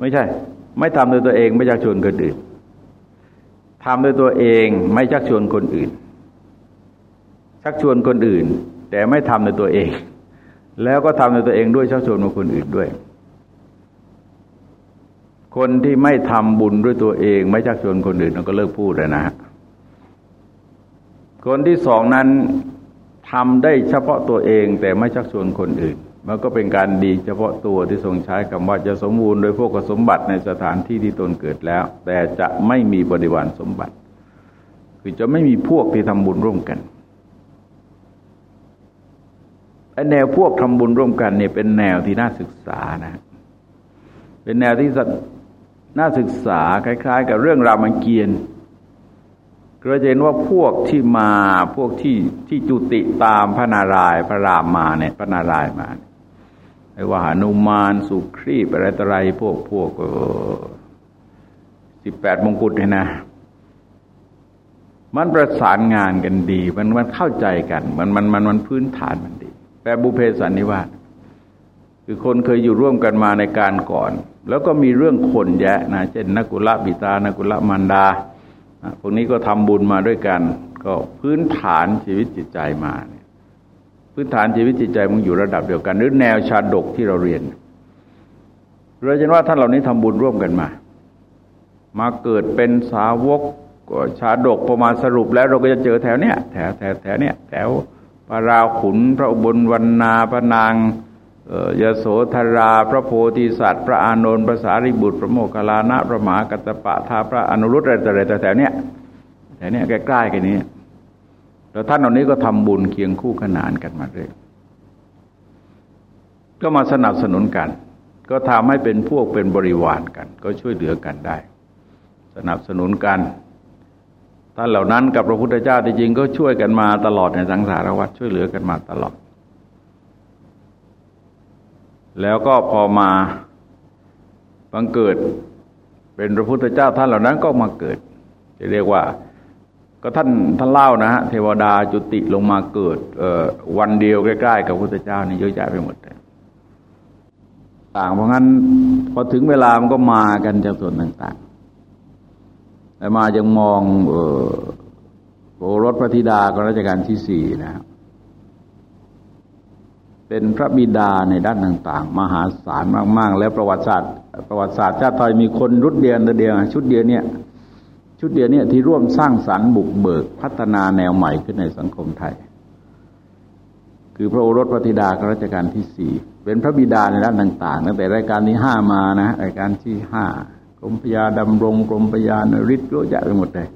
ไม่ใช่ ไม่ทำโดยตัวเองไม่ชักชวนคนอื่นทำโดยตัวเองไม่ชักชวนคนอื่น ชักชวนคนอื่น แต่ไม่ทำโดยตัวเอง แล้วก็ทำโดยตัวเองด้วยชักชวนมาคนอื่นด้วย คนที่ไม่ทำบุญด้วยตัวเอง ไม่ชักชวนคนอื่นเราก็เลิกพูดเลยนะฮะ คนที่สองนั้นทำได้เฉพาะตัวเองแต่ไม่ชักชวนคนอื่น มันก็เป็นการดีเฉพาะตัวที่ทรงใช้คำว่าจะสมบูรณ์โดยพวกสมบัติในสถานที่ที่ตนเกิดแล้ว แต่จะไม่มีบริวารสมบัติ คือจะไม่มีพวกที่ทำบุญร่วมกันไอแนวพวกทำบุญร่วมกันเนี่ยเป็นแนวที่น่าศึกษานะ เป็นแนวที่น่าศึกษาคล้าย ๆ กับเรื่องรามเกียรติ์ เราจะเห็นว่าพวกที่มาพวกที่ที่จุติตามพระนารายณ์พระรามมาเนี่ยพระนารายณ์มาไอ้ว่าหนุมานสุครีปอะไรต่ออะไรพวกพวกสิบแปดมงกุฎเนี่ยนะ มันประสานงานกันดี มันมันเข้าใจกันมันมันมันมันพื้นฐานมันดีแต่บุเพสันนิวาสคือคนเคยอยู่ร่วมกันมาในการก่อน แล้วก็มีเรื่องคนแยะนะเช่นนักุละบิตานักุละมันดา พวกนี้ก็ทำบุญมาด้วยกัน ก็พื้นฐานชีวิตจิตใจมาเนี่ยพื้นฐานชีวิตจิตใจมันอยู่ระดับเดียวกัน หรือแนวชาดกที่เราเรียนเราจะว่าท่านเหล่านี้ทำบุญร่วมกันมา มาเกิดเป็นสาวกชาดกพอมาสรุปแล้วเราก็จะเจอแถวเนี้ยแถวแถวแถวเนี้ยแถวพระราขุนพระอุบลวรรณาพระนาง ยโสธรา พระโพธิสัตว์ พระอานนท์พระสารีบุตร พระโมคคัลลานะพระมหากัตปะทาพระอนุรุตอะไรต่แต่เนี้ยแต่เนี้ยใกล้ๆกันนี้แล้วท่านเหล่านี้ก็ทำบุญเคียงคู่ขนานกันมาเรื่อยก็มาสนับสนุนกัน ก็ทำให้เป็นพวกเป็นบริวารกัน ก็ช่วยเหลือกันได้ สนับสนุนกันท่านเหล่านั้นกับพระพุทธเจ้าจริงๆก็ช่วยกันมาตลอดในสังสารวัฏช่วยเหลือกันมาตลอด แล้วก็พอมาบังเกิด เป็นพระพุทธเจ้าท่านเหล่านั้นก็มาเกิด จะเรียกว่า ก็ท่านท่านเล่านะฮะเทวดาจุติลงมาเกิดวันเดียวใกล้ๆกับพระพุทธเจ้านี่เยอะแยะไปหมดเลยต่างเพราะงั้นพอถึงเวลามันก็มากันจากส่วนต่างๆแต่มายังมองโอรสพระธิดาก็ราชการที่สี่นะครับ เป็นพระบิดาในด้านต่าง ๆ มหาศาลมาก ๆ แล้วประวัติศาสตร์ประวัติศาสตร์ชาติไทยมีคนรุ่นเดียวเดียวชุดเดียวเนี่ยชุดเดียวเนี่ยที่ร่วมสร้างสรรค์บุกเบิกพัฒนาแนวใหม่ขึ้นในสังคมไทย คือพระโอรสพระธิดาข้าราชการที่สี่เป็นพระบิดาในด้านต่างๆตั้งแต่รายการที่ห้ามานะรายการที่ห้ากรมพยาดำรงกรมพยานริศเยอะแยะไปหมดเลย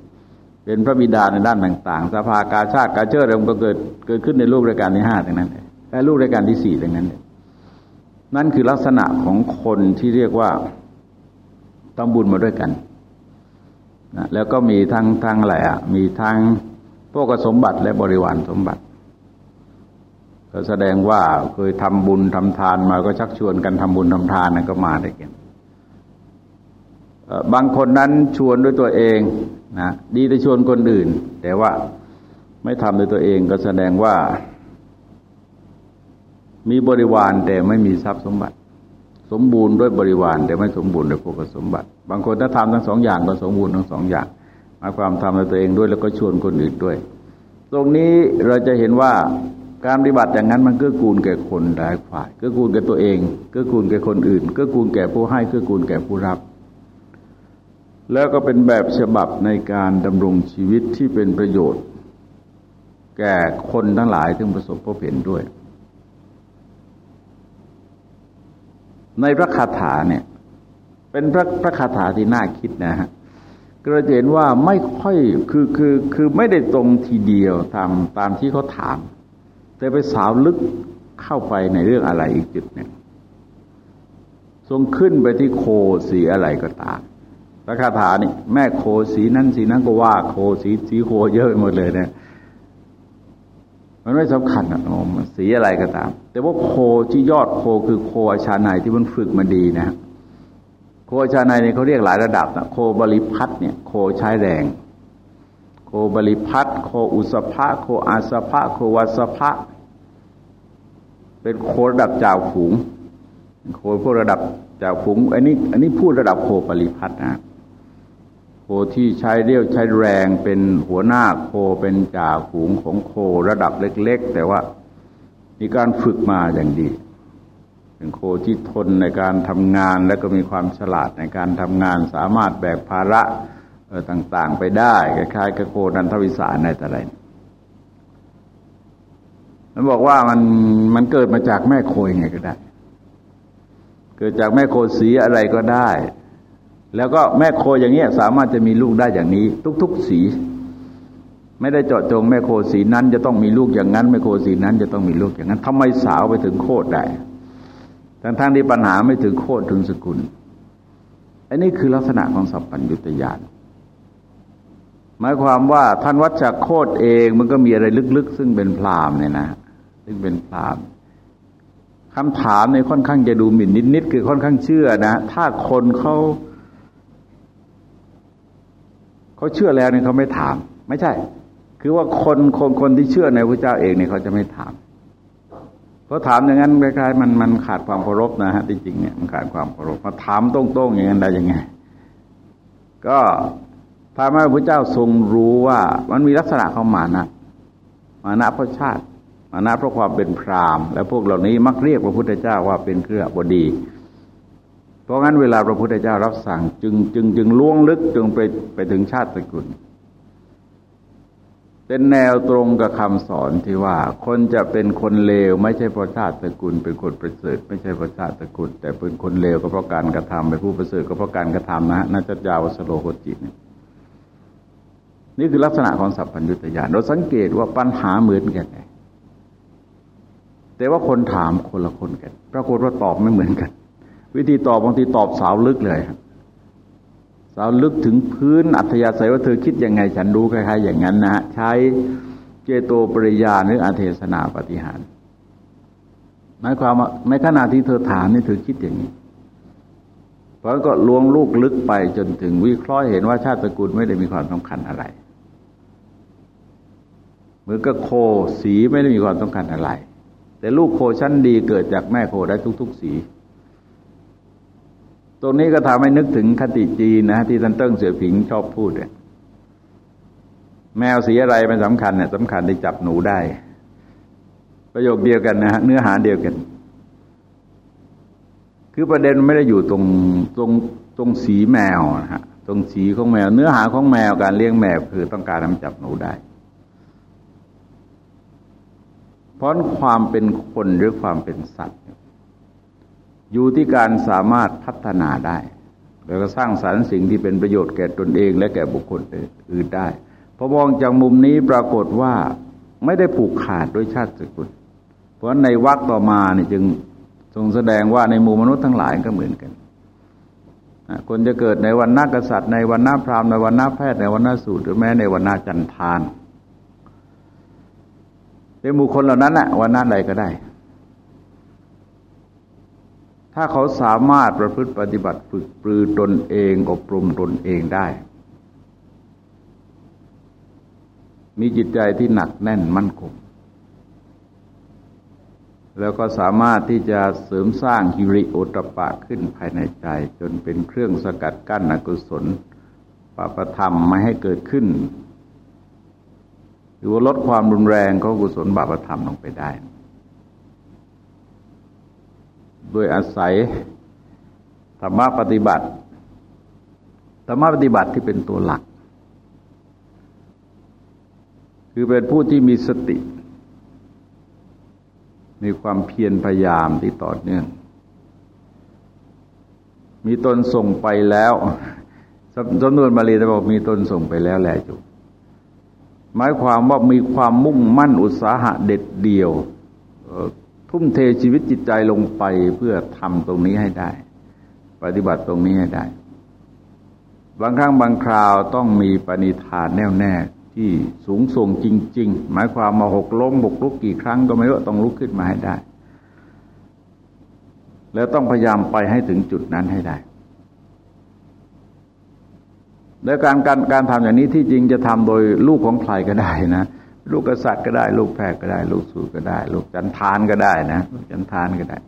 เป็นพระบิดาในด้านต่าง ๆ สภากาชาติกาเชิดมันก็เกิดเกิดขึ้นในรูปรายการที่ห้าทั้งนั้นเและลูกรายการที่สี่ดังนั้น นั่นคือลักษณะของคนที่เรียกว่าต้องบุญมาด้วยกันนะแล้วก็มีทั้งทั้งอะไรอะ มีทั้งพวกสมบัติและบริวารสมบัติ ก็แสดงว่าเคยทำบุญทำทานมาก็ชักชวนกันทำบุญทำทานนั่นก็มาได้กันบางคนนั้นชวนด้วยตัวเองนะดีแต่ชวนคนอื่น แต่ว่าไม่ทำด้วยตัวเองก็แสดงว่า มีบริวารแต่ไม่มีทรัพย์สมบัติ สมบูรณ์ด้วยบริวารแต่ไม่สมบูรณ์ด้วยพวกสมบัติ บางคนถ้าทำทั้งสองอย่างก็สมบูรณ์ทั้งสองอย่างมาความทำในตัวเองด้วยแล้วก็ชวนคนอื่นด้วย ตรงนี้เราจะเห็นว่าการปฏิบัติอย่างนั้นมันเกื้อกูลแก่คนหลายฝ่ายเกื้อกูลแก่ตัวเองเกื้อกูลแก่คนอื่นเกื้อกูลแก่ผู้ให้เกื้อกูลแก่ผู้รับ แล้วก็เป็นแบบฉบับในการดำรงชีวิตที่เป็นประโยชน์ แก่คนทั้งหลายที่ประสบพบเห็นด้วย ในพระคาถาเนี่ย เป็นพระพระคาถาที่น่าคิดนะฮะก็จะเห็นว่าไม่ค่อยคือคือคือไม่ได้ตรงทีเดียวตามตามที่เขาถาม แต่ไปสาวลึกเข้าไปในเรื่องอะไรอีกจุดหนึ่งทรงขึ้นไปที่โคสีอะไรก็ตามพระคาถานี่แม่โคสีนั้นสีนั้นก็ว่าโคสีสีโคเยอะไปหมดเลยเนี่ย มันไม่สำคัญอะมันสีอะไรก็ตาม แต่ว่าโคที่ยอดโคคือโคอาชาในที่มันฝึกมาดีนะโคอาชาในเนี่ยเขาเรียกหลายระดับนะโคบริพัตเนี่ยโคใช้แรง โคบริพัตโคอุสภะโคอาสภะโควัสภะเป็นโคระดับจ่าฝูง โคพวกระดับจ่าฝูงอันนี้ อันนี้พูดระดับโคบริพัตนะ โคที่ใช้เรี่ยวใช้แรงเป็นหัวหน้าโคเป็นจ่าฝูงของโคระดับเล็ก ๆ แต่ว่ามีการฝึกมาอย่างดี เป็นโคที่ทนในการทำงานและก็มีความฉลาดในการทำงานสามารถแบกภาระต่าง ๆ ไปได้คล้ายๆกับโคนันทวิสารในแต่ไรมันบอกว่ามันมันเกิดมาจากแม่โคยังไงก็ได้ เกิดจากแม่โคสีอะไรก็ได้ แล้วก็แม่โคอย่างเงี้ยสามารถจะมีลูกได้อย่างนี้ ทุกๆสี ไม่ได้เจาะจงแม่โคสีนั้น จะต้องมีลูกอย่างนั้นแม่โคสีนั้น จะต้องมีลูกอย่างนั้นทำไมสาวไปถึงโคตรได้ทั้งๆที่ปัญหาไม่ถึงโคตรถึงสกุลอันนี้คือลักษณะของสัพพัญญุตญาณหมายความว่าท่านวัชโคตเองมันก็มีอะไรลึกๆ ซึ่งเป็นพรามเนี่ยนะซึ่งเป็นพรามคำถามในค่อนข้างจะดูหมิ่นนิดๆคือค่อนข้างเชื่อนะ ถ้าคนเขา เขาเชื่อแล้วเนี่ยเขาไม่ถาม ไม่ใช่ คือว่าคนคนคนที่เชื่อในพระเจ้าเองเนี่ยเขาจะไม่ถามเพราะถามอย่างนั้นคล้ายๆมันมันขาดความเคารพนะฮะจริงๆเนี่ยมันขาดความเคารพมาถามตรงๆอย่างนั้นได้ยังไง ก็ทำให้พระเจ้าทรงรู้ว่ามันมีลักษณะของมานะมานะเพราะชาติมานะเพราะความเป็นพรามและพวกเหล่านี้มักเรียกพระพุทธเจ้าว่าเป็นเครือบดี เพราะงั้นเวลาพระพุทธเจ้ารับสั่ง จึงจึงจึงล่วงลึกจึงไปไปถึงชาติสกุล เป็นแนวตรงกับคำสอนที่ว่า คนจะเป็นคนเลว ไม่ใช่เพราะชาติสกุล เป็นคนประเสริฐ ไม่ใช่เพราะชาติสกุล แต่เป็นคนเลวก็เพราะการกระทำเป็นผู้ประเสริฐก็เพราะการกระทำนะน่าจะยาวสโลโคจิเนี่ยนี่คือลักษณะของสัพพัญญุตญาณเราสังเกตว่าปัญหาเหมือนกันแต่ว่าคนถามคนละคนกัน ปรากฏว่าตอบไม่เหมือนกัน วิธีตอบบางทีตอบสาวลึกเลย สาวลึกถึงพื้นอัธยาศัยว่าเธอคิดยังไง ฉันรู้คล้ายๆอย่างนั้นนะฮะใช้เจโตปริยาหรืออาเทศนาปฏิหารหมายความว่าในขณะที่เธอถามนี่เธอคิดอย่างนี้เพราะก็ลวงลูกลึกไปจนถึงวิเคราะห์เห็นว่าชาติตระกูลไม่ได้มีความสำคัญอะไรเหมือนกับโคสีไม่ได้มีความสำคัญอะไร แต่ลูกโคชั้นดีเกิดจากแม่โคได้ทุก ๆ สี ตรงนี้ก็ทำให้นึกถึงคติจีนนะที่ท่านเติ้งเสือผิงชอบพูดเนี่ยแมวสีอะไรมันสำคัญเนี่ยสำคัญที่จับหนูได้ ประโยคเดียวกันนะฮะเนื้อหาเดียวกัน คือประเด็นไม่ได้อยู่ตรงตรงตรงสีแมวนะฮะตรงสีของแมว เนื้อหาของแมวการเลี้ยงแมวคือต้องการทำจับหนูได้เพราะความเป็นคนหรือความเป็นสัตว์ อยู่ที่การสามารถพัฒนาได้ แล้วก็สร้างสารรค์สิ่งที่เป็นประโยชน์แก่ตนเองและแก่บุคคลอื่นได้พอมองจากมุมนี้ปรากฏว่าไม่ได้ผูกขาดด้วยชาติสกุล เพราะในวรรคต่อมาเนี่ยจึงทรงแสดงว่าในหมู่มนุษย์ทั้งหลายก็เหมือนกัน คนจะเกิดในวันนากษัตริย์ ในวันนาพราหมณ์ในวันนาแพทย์ในวันนาสูตรหรือแม้ในวันนาจันทานเป็นบุคคลเหล่านั้นน่ะวันนั้นใดก็ได้ ถ้าเขาสามารถประพฤติปฏิบัติฝึกปรือตนเองอบรมตนเองได้ มีจิตใจที่หนักแน่นมั่นคง แล้วก็สามารถที่จะเสริมสร้างฮิริโอตปะขึ้นภายในใจ จนเป็นเครื่องสกัดกั้นอกุศลปปธรรมไม่ให้เกิดขึ้น หรือว่าลดความรุนแรงของกุศลบาปธรรมลงไปได้ โดยอาศัยธรรมะปฏิบัติธรรมะปฏิบัติที่เป็นตัวหลัก คือเป็นผู้ที่มีสติ มีความเพียรพยายามที่ต่อเนื่อง มีตนส่งไปแล้วจำนวนบาลีจะบอกมีตนส่งไปแล้วแหละจุหมายความว่ามีความมุ่งมั่นอุตสาหะเด็ดเดี่ยว ทุ่มเทชีวิตจิตใจลงไปเพื่อทำตรงนี้ให้ได้ ปฏิบัติตรงนี้ให้ได้ บางครั้งบางคราวต้องมีปณิธานแน่วแน่ที่สูงส่งจริง ๆ หมายความมาหกล้มบกลุกกี่ครั้งก็ไม่รู้ต้องลุกขึ้นมาให้ได้ แล้วต้องพยายามไปให้ถึงจุดนั้นให้ได้และการการการทำอย่างนี้ที่จริงจะทำโดยลูกของใครก็ได้นะ ลูกกษัตริย์ก็ได้ ลูกแพทย์ก็ได้ ลูกสูตก็ได้ ลูกจันทานก็ได้นะลูกจันทานก็ได้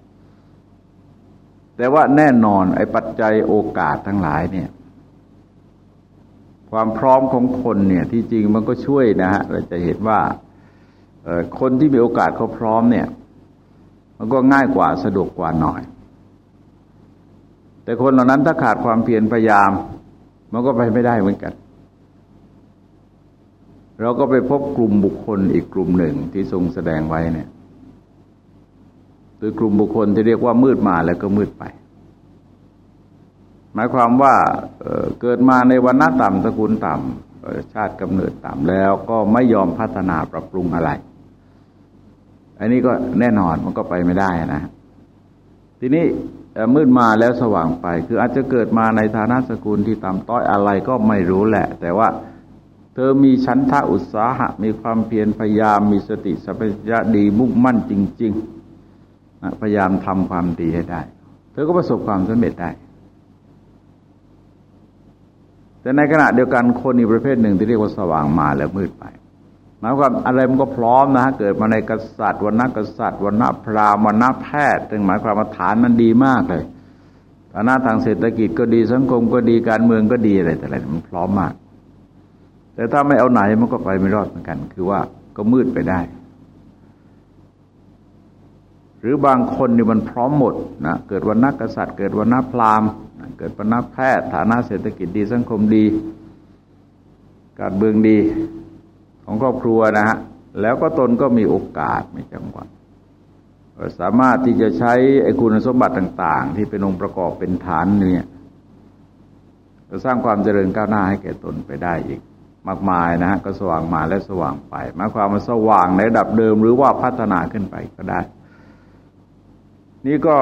แต่ว่าแน่นอนไอ้ปัจจัยโอกาสทั้งหลายเนี่ย ความพร้อมของคนเนี่ย ที่จริงมันก็ช่วยนะฮะเราจะเห็นว่าคนที่มีโอกาสเขาพร้อมเนี่ย มันก็ง่ายกว่าสะดวกกว่าหน่อย แต่คนเหล่านั้นถ้าขาดความเพียรพยายาม มันก็ไปไม่ได้เหมือนกัน เราก็ไปพบกลุ่มบุคคลอีกกลุ่มหนึ่งที่ทรงแสดงไว้เนี่ยคือกลุ่มบุคคลที่เรียกว่ามืดมาแล้วก็มืดไป หมายความว่าเเกิดมาในวันน้าต่ำตระกูลต่ำชาติกำเนิดต่ำแล้วก็ไม่ยอมพัฒนาปรับปรุงอะไร อันนี้ก็แน่นอนมันก็ไปไม่ได้นะ ทีนี้มืดมาแล้วสว่างไป คืออาจจะเกิดมาในฐานะสกุลที่ตามต้อยอะไรก็ไม่รู้แหละ แต่ว่า เธอมีชั้นทะอุตสาหะ มีความเพียรพยายามมีสติสัพยะดีมุ่งมั่นจริง ๆ พยายามทำความดีให้ได้ เธอก็ประสบความสำเร็จได้ แต่ในขณะเดียวกันคนอีกประเภทหนึ่งที่เรียกว่าสว่างมาแล้วมืดไปหมายความอะไรมันก็พร้อมนะฮะเกิดมาในกษัตริย์วันนักษัตริย์วันนัพราหมณ์วันนัแพทย์ถึงหมายความว่าฐานมันดีมากเลยฐานะทางเศรษฐกิจก็ดีสังคมก็ดีการเมืองก็ดีอะไรแต่อะไรมันพร้อมมาก แต่ถ้าไม่เอาไหนมันก็ไปไม่รอดเหมือนกัน คือว่าก็มืดไปได้ หรือบางคนนี่มันพร้อมหมดนะเกิดวันนักษัตริย์ เกิดวันนัพราหมณ์เกิดวันนัแพทย์ฐานะเศรษฐกิจดีสังคมดี การเมืองดีของครอบครัวนะฮะแล้วก็ตนก็มีโอกาสมีจังหวะสามารถที่จะใช้ไอ้คุณสมบัติต่าง ๆ ที่เป็นองค์ประกอบเป็นฐานเนี่ยสร้างความเจริญก้าวหน้าให้แก่ตนไปได้อีก มากมายนะฮะก็สว่างมาและสว่างไปหมายความว่าสว่างในระดับเดิมหรือว่าพัฒนาขึ้นไปก็ได้ นี่ก็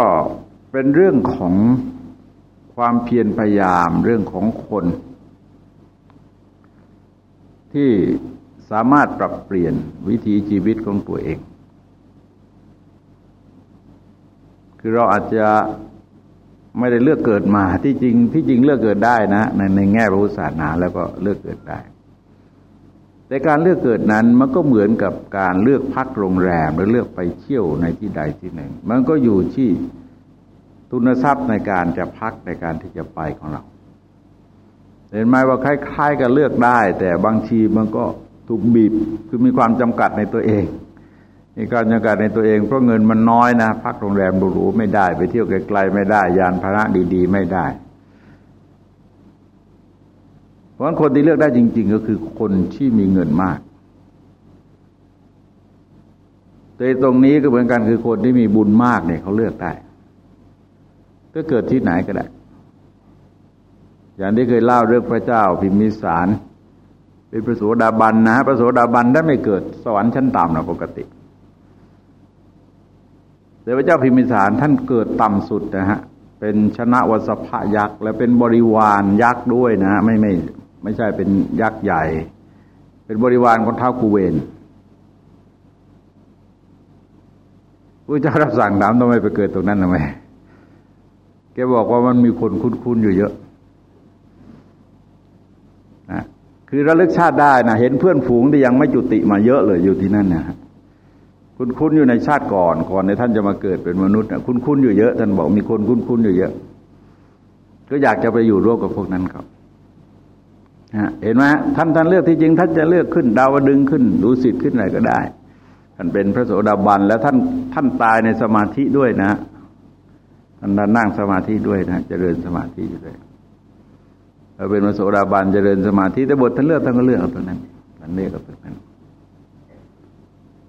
เป็นเรื่องของความเพียรพยายามเรื่องของคน ที่สามารถปรับเปลี่ยนวิถีชีวิตของตัวเอง คือเราอาจจะไม่ได้เลือกเกิดมาที่จริงที่จริงเลือกเกิดได้นะ ในในแง่พระพุทธศาสนาแล้วก็เลือกเกิดได้ แต่การเลือกเกิดนั้นมันก็เหมือนกับการเลือกพักโรงแรมหรือเลือกไปเที่ยวในที่ใดที่หนึ่ง มันก็อยู่ที่ทุนทรัพย์ในการจะพักในการที่จะไปของเรา เห็นไหมว่าคล้ายๆกับเลือกได้ แต่บางทีมันก็ถูกบีบคือมีความจำกัดในตัวเองมีการจำกัดในตัวเองเพราะเงินมันน้อยนะ พักโรงแรมหรูๆไม่ได้ ไปเที่ยวไกลๆไม่ได้ ยานพาหนะดี ๆ ไม่ได้ เพราะฉะนั้นคนที่เลือกได้จริง ๆ ก็คือคนที่มีเงินมากแต่ตรงนี้ก็เหมือนกันคือคนที่มีบุญมากเนี่ยเขาเลือกได้ก็เกิดที่ไหนก็ได้ อย่างที่เคยเล่าเรื่องพระเจ้าพิมพิสาร เป็นพระโสดาบันนะพระโสดาบันได้ไม่เกิดสวรรค์ชั้นต่ำนะปกติแต่พระเจ้าพิมพิสารท่านเกิดต่ำสุดนะฮะเป็นชนะวสภยักษ์ และเป็นบริวารยักษ์ด้วยนะฮะไม่ไม่ ไม่ใช่เป็นยักษ์ใหญ่ เป็นบริวารของท้าวกุเวนพระเจ้ารับสั่งถามทำไมไปเกิดตรงนั้นทำไมแกบอกว่ามันมีคนคุ้นๆอยู่เยอะนะคือระลึกชาติได้นะเห็นเพื่อนฝูงที่ยังไม่จุติมาเยอะเลยอยู่ที่นั่นนะคุณคุ้นอยู่ในชาติก่อนก่อนในท่านจะมาเกิดเป็นมนุษย์นะคุณคุ้นอยู่เยอะท่านบอกมีคนคุ้นคุ้นอยู่เยอะ ก็อยากจะไปอยู่ร่วมกับพวกนั้นครับ เห็นไหมท่านท่านเลือกที่จริงท่านจะเลือกขึ้น ดาวดึงขึ้นดูสิทธิ์ขึ้นอะไรก็ได้ ท่านเป็นพระโสดาบันแล้วท่านท่านตายในสมาธิด้วยนะท่านนั่งสมาธิด้วยนะเจริญสมาธิอยู่ด้วยเราเป็นมโสดาบันเจริญสมาธิแต่บทท่านเลือกท่านก็เลือกเอาตัวนั้นท่านเลือกเอาตัวนั้น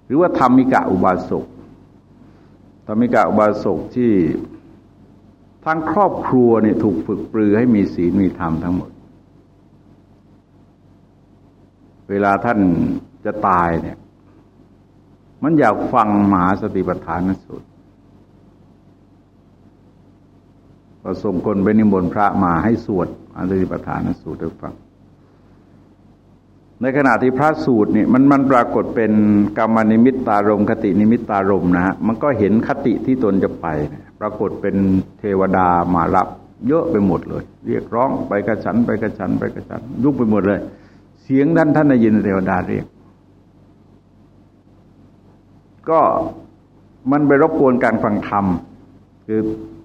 หรือว่าธรรมิกะอุบาสกธรรมิกะอุบาสกที่ทั้งครอบครัวเนี่ยถูกฝึกปรือให้มีศีลมีธรรมทั้งหมด เวลาท่านจะตายเนี่ย มันอยากฟังมหาสติปัฏฐานสุดก็ส่งคนไปนิมนต์พระมาให้สวดอันติปทานสูตรให้ฟัง ในขณะที่พระสูตรเนี่ยมันมันปรากฏเป็นกรรมนิมิตตารมคตินิมิตตารมนะฮะมันก็เห็นคติที่ตนจะไป ปรากฏเป็นเทวดามารับ เยอะไปหมดเลย เรียกร้องไปกระฉันไปกระฉันไปกระฉัน ยุบไปหมดเลย เสียงท่านท่านได้ยินเทวดาเรียก ก็มันไปรบกวนการฟังธรรมคือ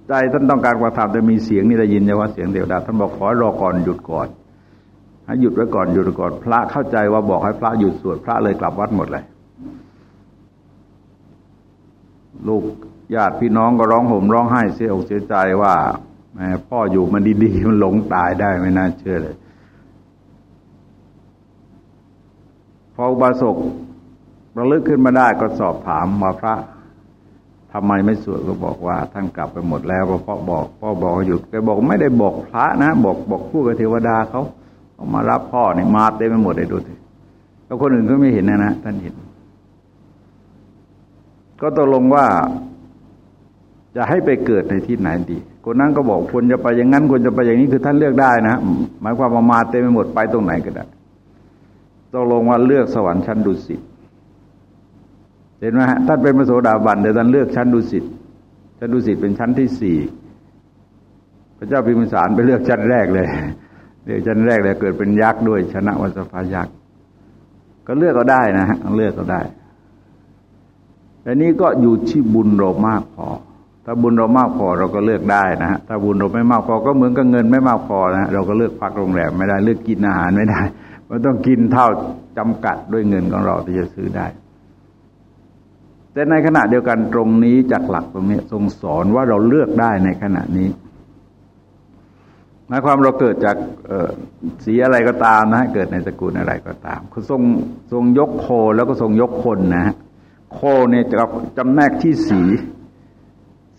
ใจท่านต้องการความธรรมแต่มีเสียงนี่ได้ยินใช่ว่าเสียงเดียวดาท่านบอกขอรอก่อนหยุดก่อนให้หยุดไว้ก่อนหยุดก่อนพระเข้าใจว่าบอกให้พระหยุดสวดพระเลยกลับวัดหมดเลย ลูกญาติพี่น้องก็ร้องห่มร้องไห้เสียอกเสียใจว่าแม่พ่ออยู่มันดีๆมันหลงตายได้ไม่น่าเชื่อเลย ออุบาสกระลึกขึ้นมาได้ก็สอบถามมาพระทำไมไม่สวดก็บอกว่าท่านกลับไปหมดแล้วเพราะบอกพ่อบอกหยุดแกบอกไม่ได้บอกพระนะ บอกบอกผู้กับเทวดาเขาเขามารับพ่อเนี่ยมาเต็มไปหมดเลยดูสิแล้วคนอื่นก็ไม่เห็นนะนะท่านเห็น ก็ตกลงว่า จะให้ไปเกิดในที่ไหนดี คนนั้นก็บอกควรจะไปอย่างนั้นควรจะไปอย่างนี้คือท่านเลือกได้นะหมายความว่ามาเต็มไปหมดไปตรงไหนก็ได้ ต้องลงว่าเลือกสวรรค์ชั้นดุสิตเห็นไหมฮะท่านเป็นพระโสดาบันแต่ท่านเลือกชั้นดุสิตชั้นดุสิตเป็นชั้นที่สี่พระเจ้าพิมพิสารไปเลือกชั้นแรกเลยเลือกชั้นแรกเลยเกิดเป็นยักษ์ด้วย ชนะวัสภายักษ์ก็เลือกก็ได้นะฮะเลือกก็ได้แต่นี้ก็อยู่ที่บุญเรามากพอ ถ้าบุญเรามากพอเราก็เลือกได้นะฮะถ้าบุญเราไม่มากพอก็เหมือนกับเงินไม่มากพอนะเราก็เลือกพักโรงแรมไม่ได้เลือกกินอาหารไม่ได้ มันต้องกินเท่าจำกัดด้วยเงินของเราที่จะซื้อได้ แต่ในขณะเดียวกันตรงนี้จากหลักตรงนี้ทรงสอนว่าเราเลือกได้ในขณะนี้หมายความเราเกิดจากสีอะไรก็ตามนะเกิดในตระกูลอะไรก็ตามเขาทรงทรงยกโคแล้วก็ทรงยกคนนะ โคเนี่ยจะจำแนกที่สี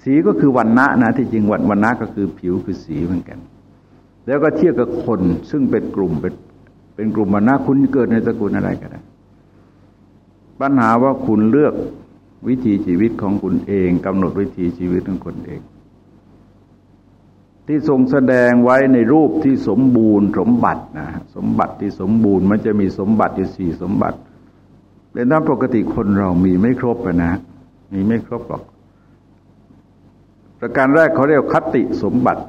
สีก็คือวันณะนะ ที่จริงวันวันณะก็คือผิวคือสีเหมือนกัน แล้วก็เทียบกับคนซึ่งเป็นกลุ่มเป็น เป็นกลุ่มวันณะคุณเกิดในตระกูลอะไรก็ได้ปัญหาว่าคุณเลือกวิถีชีวิตของคุณเองกำหนดวิถีชีวิตของคนเอง ที่ทรงแสดงไว้ในรูปที่สมบูรณ์สมบัตินะสมบัติที่สมบูรณ์มันจะมีสมบัติอยู่สี่สมบัติเป็นตามปกติคนเรามีไม่ครบนะมีไม่ครบหรอก ประการแรกเขาเรียกคติสมบัติ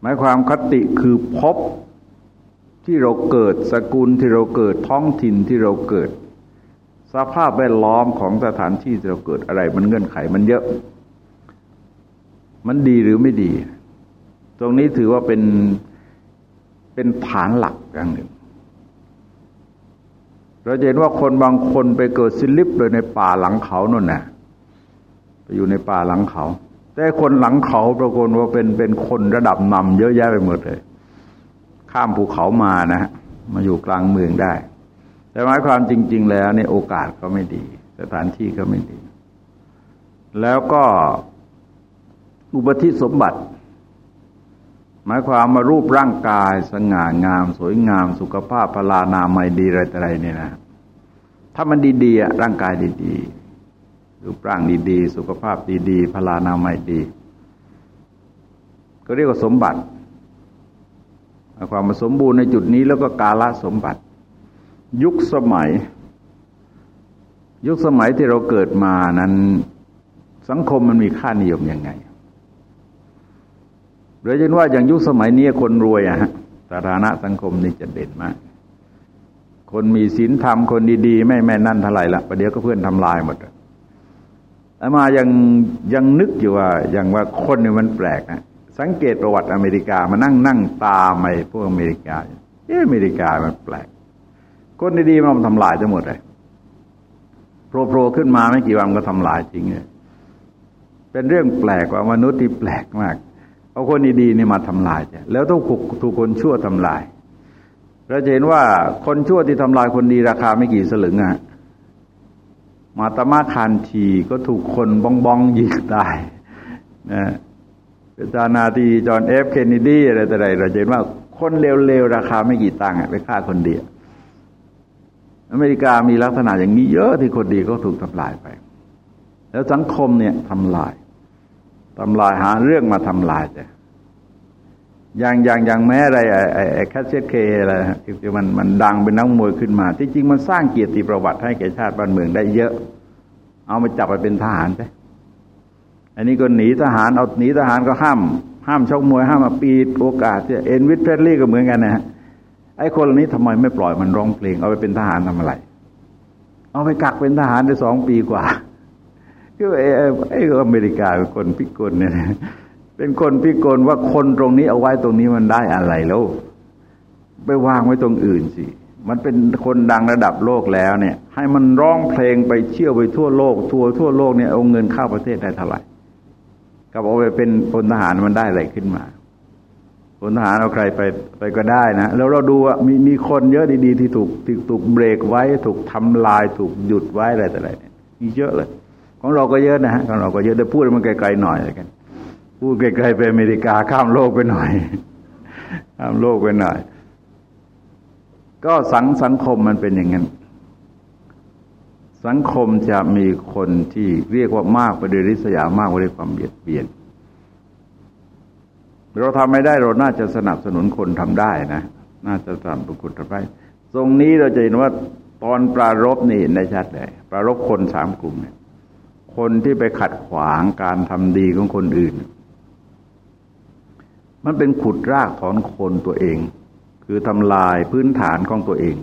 หมายความคติคือพบ ที่เราเกิดสกุลที่เราเกิดท้องถิ่นที่เราเกิด สภาพแวดล้อมของสถานที่ที่เราเกิดอะไร มันเงื่อนไขมันเยอะ มันดีหรือไม่ดี ตรงนี้ถือว่าเป็นเป็นฐานหลักอย่างหนึ่ง เราเห็นว่าคนบางคนไปเกิดซิลิปเลยในป่าหลังเขานั่นน่ะไปอยู่ในป่าหลังเขา แต่คนหลังเขาปรากฏว่าเป็นเป็นคนระดับนำเยอะแยะไปหมดเลย ข้ามภูเขามานะฮะมาอยู่กลางเมืองได้ แต่หมายความจริง ๆ แล้วเนี่ยโอกาสก็ไม่ดี สถานที่ก็ไม่ดี แล้วก็อุปธิสมบัติ หมายความมารูปร่างกาย สง่างาม สวยงาม สุขภาพพลานามัยดีอะไรต่อะไรเนี่ยนะ ถ้ามันดีๆร่างกายดีๆรูปร่างดีๆ สุขภาพดีๆพลานามัยดี ก็เรียกว่าสมบัติ ความสมบูรณ์ในจุดนี้แล้วก็กาลสมบัติ ยุคสมัย ยุคสมัยที่เราเกิดมานั้น สังคมมันมีค่านิยมยังไงโดยเฉพาอย่างยุคสมัยนี้คนรวยอะฮะสถานะสังคมนี่จะเด่นมาก คนมีศีลธรรมคนดีๆ ไม่แม่นั่นเท่าไหร่ละประเดี๋ยวก็เพื่อนทำลายหมดแต่มายังยังนึกอยู่ว่าอย่างว่าคนเนี่ยมันแปลกนะ สังเกตประวัติอเมริกามานั่งนั่งตามไปพวกอเมริกาเอออเมริกามันแปลก คนดีๆมันทำลายทั้งหมดเลยโผล่ขึ้นมาไม่กี่วันก็ทำลายจริงเลยเป็นเรื่องแปลกว่ามนุษย์ที่แปลกมาก เอาคนดีๆนี่มาทำลายจ้ะแล้วต้องถูกถูกคนชั่วทำลายเราจะเห็นว่าคนชั่วที่ทำลายคนดีราคาไม่กี่สลึงอะมาตมาคานทีก็ถูกคนบ้องบ้องยิงตายนะ เป็นตานาทีจอห์นเอฟเคนเนดีอะไรแต่ไรเราเห็นว่าคนเลวๆ ราคาไม่กี่ตังค์ไปฆ่าคนเดียวอเมริกามีลักษณะอย่างนี้เยอะที่คนดีก็ถูกทำลายไป แล้วสังคมเนี่ยทำลายทำลายหาเรื่องมาทำลายจ้ะอย่างอย่างอย่างแม้อะไรไอ้ไอ้ Cassius Clay อะไรที่มันมันดังเป็นนักมวยขึ้นมา ที่จริงมันสร้างเกียรติประวัติให้แก่ชาติบ้านเมืองได้เยอะ เอามาจับไปเป็นทหารไป อันนี้ก็หนีทหารเอาหนีทหารก็ห้าม ห้ามชกมวยห้ามมาปิดโอกาสเนี่ยเอ็นวิทเพลลี่ก็เหมือนกันนะฮะไอ้คนเหล่านี้ทำไมไม่ปล่อยมันร้องเพลงเอาไปเป็นทหารทำอะไร เอาไปกักเป็นทหารได้สองปีกว่าคือไอ้ไอ้อเมริกาเป็นคนพิกลเนี่ยเป็นคนพิกลว่าคนตรงนี้เอาไว้ตรงนี้มันได้อะไรแล้วไปวางไว้ตรงอื่นสิ มันเป็นคนดังระดับโลกแล้วเนี่ย ให้มันร้องเพลงไปเชี่ยวไปทั่วโลก ทั่วทั่วโลกเนี่ยเอาเงินเข้าประเทศได้เท่าไหร่ กับอาไปเป็นพลทหารมันได้อะไรขึ้นมาพลทหารเอาใครไปไปก็ได้นะ แล้วเราดูว่ามีมีคนเยอะดีๆที่ถูกถูกเบรกไว้ ถูกทำลาย ถูกหยุดไว้อะไรแต่อะไรเนี่ยมีเยอะเลย ของเราก็เยอะนะฮะของเราก็เยอะแต่พูดมันไกลๆหน่อยกันพูดไกลๆไปอเมริกาข้ามโลกไปหน่อย ข้ามโลกไปหน่อย ก็สังสังคมมันเป็นอย่างนั้น สังคมจะมีคนที่เรียกว่ามากไปด้วยริษยามากไปด้วยความเบียดเบียน เราทำไม่ได้เราน่าจะสนับสนุนคนทำได้นะ น่าจะสนับสนุนคนทำได้ตรงนี้เราจะเห็นว่าตอนปรารบนี่ในชัดเลยปรารบคนสามกลุ่มเนี่ย คนที่ไปขัดขวางการทำดีของคนอื่น มันเป็นขุดรากถอนคนตัวเอง คือทำลายพื้นฐานของตัวเอง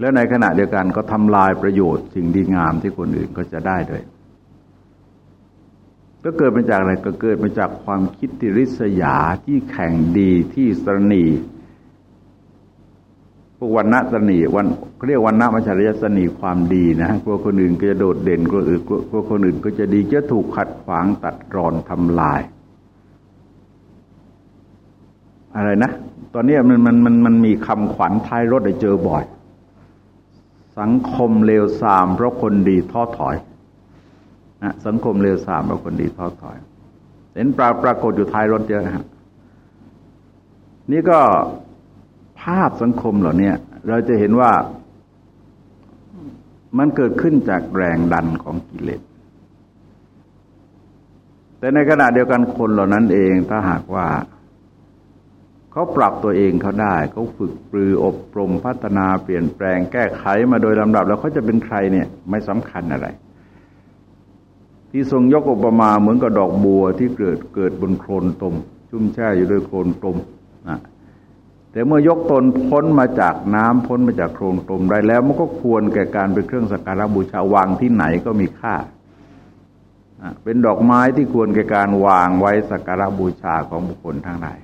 แล้วในขณะเดียวกันก็ทำลายประโยชน์สิ่งดีงามที่คนอื่นก็จะได้ด้วย ก็เกิดมาจากอะไรก็เกิดมาจากความคิดที่ริษยาที่แข่งดีที่สรณีพวกวันณะสนีวันเรียกวันณะมัจฉริยสนีความดีนะกลัวคนอื่นก็จะโดดเด่นกลัวอื่นกลัวคนอื่นก็จะดีจะถูกขัดขวางตัดรอนทำลาย อะไรนะ ตอนนี้มันมันมันมันมีคำขวัญท้ายรถได้เจอบ่อย สังคมเลวทรามเพราะคนดีท้อถอยนะสังคมเลวทรามเพราะคนดีท้อถอย เห็นปราปรากฏอยู่ท้ายรถเยอะนะฮะนี่ก็ภาพสังคมเหล่านี้เราจะเห็นว่ามันเกิดขึ้นจากแรงดันของกิเลส แต่ในขณะเดียวกันคนเหล่านั้นเองถ้าหากว่า เขาปรับตัวเองเขาได้ เขาฝึกปรืออบรมพัฒนาเปลี่ยนแปลงแก้ไขมาโดยลำดับ แล้วเขาจะเป็นใครเนี่ยไม่สำคัญอะไร ที่ทรงยกอุปมาเหมือนกับดอกบัวที่เกิดเกิดบนโคลนตม ชุ่มแช่อยู่ด้วยโคลนตมนะแต่เมื่อยกตนพ้นมาจากน้ำพ้นมาจากโคลนตมได้แล้ว มันก็ควรแก่การเป็นเครื่องสักการะบูชาวางที่ไหนก็มีค่า เป็นดอกไม้ที่ควรแก่การวางไว้สักการะบูชาของบุคคลทั้งหลาย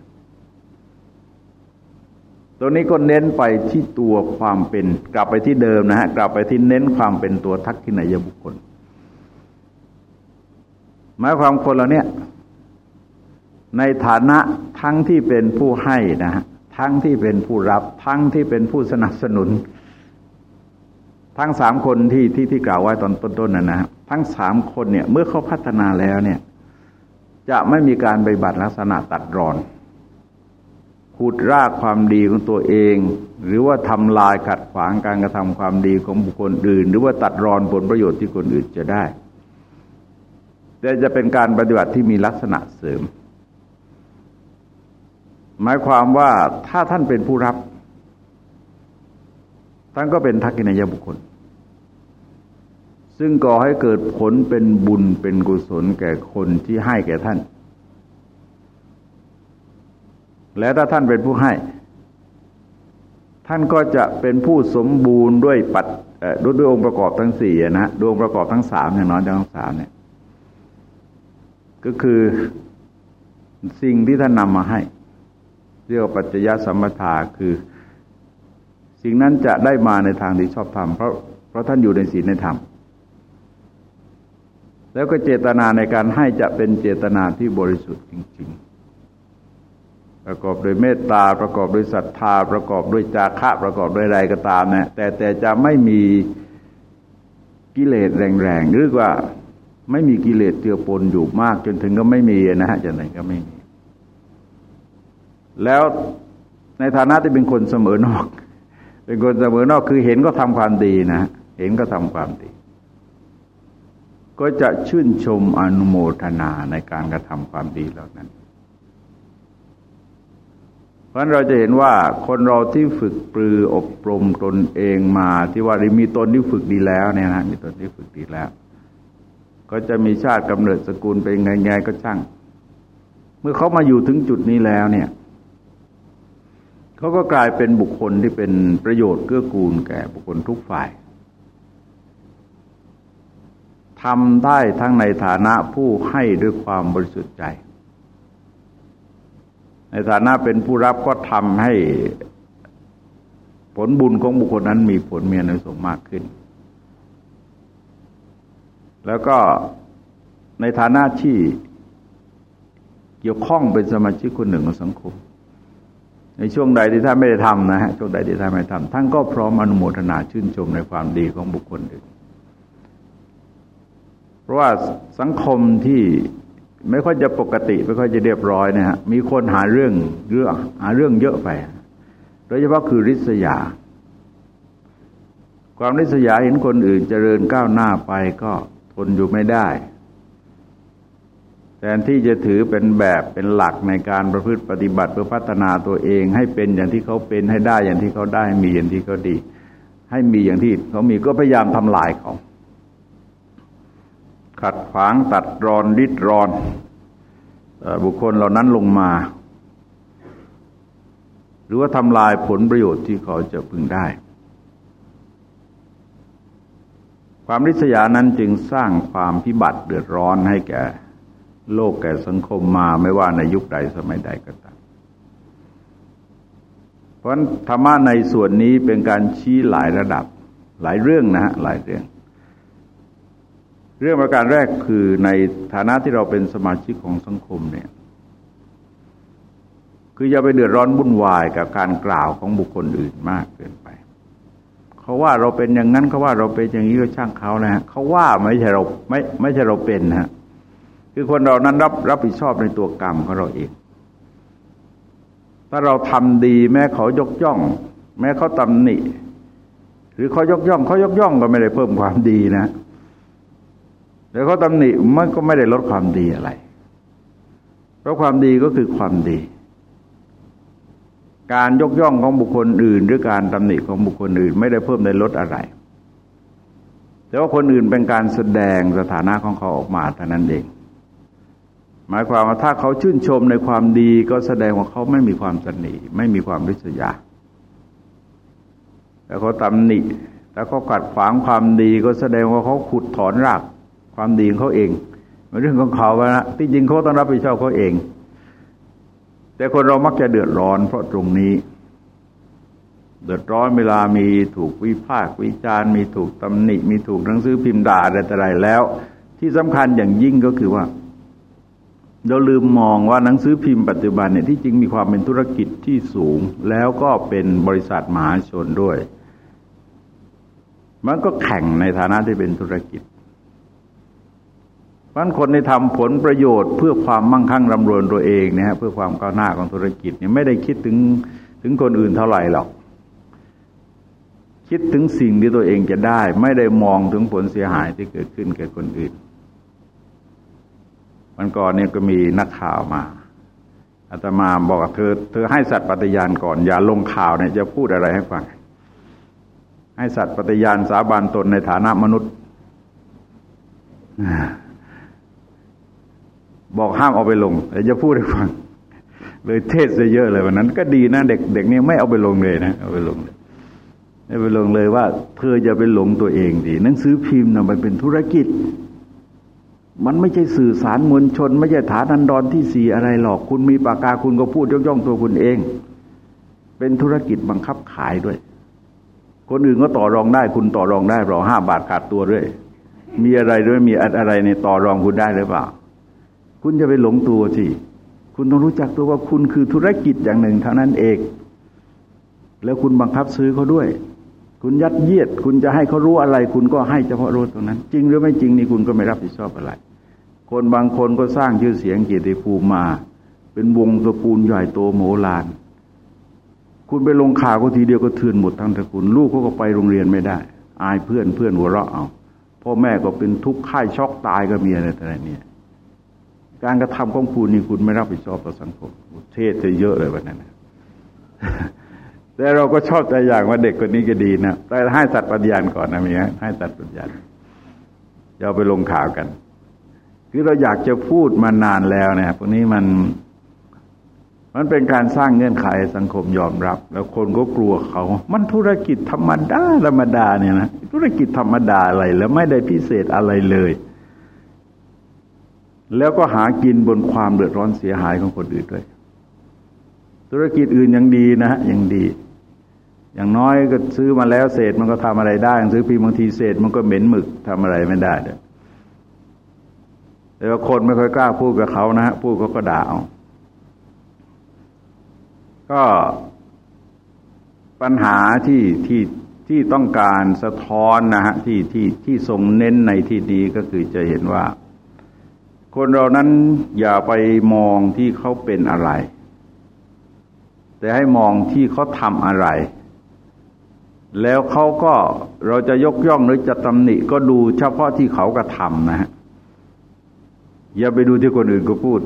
รงนี้ก็เน้นไปที่ตัวความเป็นกลับไปที่เดิมนะฮะกลับไปที่เน้นความเป็นตัวทักษิณายบุคคล หมายความคนเราเนี่ยในฐานะทั้งที่เป็นผู้ให้นะฮะทั้งที่เป็นผู้รับ ทั้งที่เป็นผู้สนับสนุน ทั้งสามคนที่ที่ที่กล่าวไว้ตอนต้นๆนะนะทั้งสามคนเนี่ยเมื่อเขาพัฒนาแล้วเนี่ย จะไม่มีการไปบัตรลักษณะตัดรอน ขุดรากความดีของตัวเอง หรือว่าทำลายขัดขวางการกระทำความดีของบุคคลอื่น หรือว่าตัดรอนผลประโยชน์ที่คนอื่นจะได้ แต่จะเป็นการปฏิบัติที่มีลักษณะเสริม หมายความว่าถ้าท่านเป็นผู้รับ ท่านก็เป็นทักษิณายบุคคล ซึ่งก่อให้เกิดผลเป็นบุญเป็นกุศลแก่คนที่ให้แก่ท่าน แล้วถ้าท่านเป็นผู้ให้ ท่านก็จะเป็นผู้สมบูรณ์ด้วยปัดด้วยด้วยองค์ประกอบทั้งสี่นะดวงประกอบทั้งสามอย่างน้อยทั้งสามเนี่ย ก็คือสิ่งที่ท่านนำมาให้ เรียกว่าปัจจยสัมปทาคือ สิ่งนั้นจะได้มาในทางที่ชอบธรรมเพราะเพราะท่านอยู่ในศีลในธรรมแล้วก็เจตนาในการให้จะเป็นเจตนาที่บริสุทธิ์จริงๆ ประกอบด้วยเมตตาประกอบด้วยศรัทธา ประกอบด้วยจาคะประกอบด้วยอะไรก็ตามนะแต่แต่จะไม่มีกิเลสแรงๆหรือว่าไม่มีกิเลสเจือปนอยู่มากจนถึงก็ไม่มีนะฮะจนถึงก็ไม่มี แล้วในฐานะที่เป็นคนเสมอนอก เป็นคนเสมอนอกคือเห็นก็ทำความดีนะ เห็นก็ทำความดี ก็จะชื่นชมอนุโมทนาในการกระทำความดีเหล่านั้น เพราะเราจะเห็นว่าคนเราที่ฝึกปรืออบรมตนเองมาที่ว่ามีตนที่ฝึกดีแล้วเนี่ยนะมีตนที่ฝึกดีแล้ว ก็จะมีชาติกำเนิดสกุลเป็นไงไงก็ช่าง เมื่อเขามาอยู่ถึงจุดนี้แล้วเนี่ยเขาก็กลายเป็นบุคคลที่เป็นประโยชน์เกื้อกูลแก่บุคคลทุกฝ่ายทำได้ทั้งในฐานะผู้ให้ด้วยความบริสุทธิ์ใจ ในฐานะเป็นผู้รับก็ทำให้ผลบุญของบุคคลนั้นมีผลมีอนิสงมากขึ้น แล้วก็ในฐานะที่เกี่ยวข้องเป็นสมาชิกคนหนึ่งของสังคม ในช่วงใดที่ท่านไม่ได้ทำนะฮะช่วงใดที่ท่านไม่ทำท่านก็พร้อมอนุโมทนาชื่นชมในความดีของบุคคลอื่น เพราะว่าสังคมที่ ไม่ค่อยจะปกติไม่ค่อยจะเรียบร้อยนะฮะมีคนหาเรื่องเรื่องหาเรื่องเยอะไป โดยเฉพาะคือริษยา ความริษยาเห็นคนอื่นเจริญก้าวหน้าไปก็ทนอยู่ไม่ได้แทนที่จะถือเป็นแบบเป็นหลักในการประพฤติปฏิบัติเพื่อพัฒนาตัวเอง ให้เป็นอย่างที่เขาเป็นให้ได้อย่างที่เขาได้มีอย่างที่เขาดี ให้มีอย่างที่เขามีก็พยายามทำลายเขา ขัดขวางตัดรอนริดรอนบุคคลเหล่านั้นลงมา หรือว่าทำลายผลประโยชน์ที่เขาจะพึงได้ ความริษยานั้นจึงสร้างความพิบัติเดือดร้อนให้แก่โลกแก่สังคมมาไม่ว่าในยุคใดสมัยใดก็ตามเพราะธรรมะในส่วนนี้เป็นการชี้หลายระดับหลายเรื่องนะฮะหลายเรื่อง เรื่องประการแรกคือในฐานะที่เราเป็นสมาชิกของสังคมเนี่ย คืออย่าไปเดือดร้อนวุ่นวายกับการกล่าวของบุคคลอื่นมากเกินไปเขาว่าเราเป็นอย่างนั้นเขาว่าเราเป็นอย่างนี้ก็ช่างเขานะฮะเขาว่าไม่ใช่เราไม่ไม่ใช่เราเป็นนะฮะคือคนเรานั้นรับรับผิดชอบในตัวกรรมของเราเอง ถ้าเราทำดีแม้เขายกย่อง แม้เขาตำหนิ หรือเขายกย่องเขายกย่องก็ไม่ได้เพิ่มความดีนะ แต่เขาตำหนิมันก็ไม่ได้ลดความดีอะไร เพราะความดีก็คือความดี การยกย่องของบุคคลอื่น หรือการตำหนิของบุคคลอื่น ไม่ได้เพิ่มได้ลดอะไร แต่ว่าคนอื่นเป็นการแสดงสถานะของเขาออกมาเท่านั้นเอง หมายความว่าถ้าเขาชื่นชมในความดีก็แสดงว่าเขาไม่มีความสนิไม่มีความริษยาแต่เขาตำหนิแต่เขากัดขวางความดีก็แสดงว่าเขาขุดถอนราก ความดีของเขาเองเป็นเรื่องของเขานะที่จริงเขาต้องรับผิดชอบเขาเอง แต่คนเรามักจะเดือดร้อน เพราะตรงนี้ เดือดร้อนเวลามีถูกวิพากษ์วิจารณ์มีถูกตำหนิ มีถูกหนังสือพิมพ์ด่าอะไรต่ออะไรแล้ว ที่สำคัญอย่างยิ่งก็คือว่าเราลืมมองว่าหนังสือพิมพ์ปัจจุบันเนี่ยที่จริงมีความเป็นธุรกิจที่สูง แล้วก็เป็นบริษัทมหาชนด้วย มันก็แข่งในฐานะที่เป็นธุรกิจ เพราะคนในทำผลประโยชน์ เพื่อความมั่งคั่งร่ำรวยตัวเองนะฮะเพื่อความก้าวหน้าของธุรกิจเนี่ยไม่ได้คิดถึงถึงคนอื่นเท่าไหร่หรอก คิดถึงสิ่งที่ตัวเองจะได้ ไม่ได้มองถึงผลเสียหายที่เกิดขึ้นแก่คนอื่นมันก่อนเนี่ยก็มีนักข่าวมาอาตมาบอกเธอ เธอให้สัตว์ปฏิญาณก่อน อย่าลงข่าวเนี่ยจะพูดอะไรให้ฟังให้สัตว์ปฏิญาณสาบานตนในฐานะมนุษย์ บอกห้ามเอาไปลงแต่จะพูดให้ฟัง เลยเทศเยอะเลยวันนั้น ก็ดีนะเด็กเด็กนี่ไม่เอาไปลงเลยนะเอาไปลงเลยไม่ไปลงเลยว่า เธอจะไปหลงตัวเองดีหนังสือพิมพ์นะมันเป็นธุรกิจ มันไม่ใช่สื่อสารมวลชน ไม่ใช่ฐานันดรที่สี่อะไรหรอกคุณมีปากกาคุณก็พูดย่องๆตัวคุณเอง เป็นธุรกิจบังคับขายด้วย คนอื่นก็ต่อรองได้ คุณต่อรองได้รอห้าบาทขาดตัวด้วย มีอะไรด้วยมีอะไรในต่อรองคุณได้หรือเปล่า คุณจะไปหลงตัวสิคุณต้องรู้จักตัวว่าคุณคือธุรกิจอย่างหนึ่งเท่านั้นเอง แล้วคุณบังคับซื้อเขาด้วย คุณยัดเยียด คุณจะให้เขารู้อะไร คุณก็ให้เฉพาะรู้ตรงนั้น จริงหรือไม่จริงนี่คุณก็ไม่รับผิดชอบอะไร คนบางคนก็สร้างชื่อเสียงเกียรติภูมิมา เป็นวงตระกูลใหญ่โตโมลาน คุณไปลงข่าวก็ทีเดียวก็เทือนหมดทั้งตระกูลลูกเขาก็ไปโรงเรียนไม่ได้ อายเพื่อนเพื่อนหัวเราะเอาพ่อแม่ก็เป็นทุกข์ไข่ช็อกตายก็มีอะไรแต่ไรเนี่ย การกระทำของคุณนี่คุณไม่รับผิดชอบต่อสังคมเทศจะเยอะเลยวันนั้นแต่เราก็ชอบใจอย่างว่าเด็กคนนี้ก็ดีนะแต่ให้สัตว์ปัญญาก่อนนะมีให้สัตว์ปัญญาเอาไปลงข่าวกัน คือเราอยากจะพูดมานานแล้วเนี่ยพวกนี้มัน มันเป็นการสร้างเงื่อนไขสังคมยอมรับ แล้วคนก็กลัวเขา มันธุรกิจธรรมดาธรรมดาเนี่ยนะธุรกิจธรรมดาอะไร แล้วไม่ได้พิเศษอะไรเลย แล้วก็หากินบนความเดือดร้อนเสียหายของคนอื่นด้วย ธุรกิจอื่นยังดีนะยังดี อย่างน้อยก็ซื้อมาแล้วเศษมันก็ทำอะไรได้ซื้อพีบางทีเศษมันก็เหม็นหมึกทำอะไรไม่ได้เด้แต่ว่าคนไม่ค่อยกล้าพูดกับเขานะฮะพูดเขาก็ด่าเอาก็ปัญหาที่ที่ที่ต้องการสะท้อนนะฮะที่ที่ที่ทรงเน้นในที่ดีก็คือจะเห็นว่า คนเรานั้นอย่าไปมองที่เขาเป็นอะไร แต่ให้มองที่เขาทำอะไร แล้วเขาก็เราจะยกย่องหรือจะตำหนิก็ดูเฉพาะที่เขากระทำนะฮะอย่าไปดูที่คนอื่นก็พูด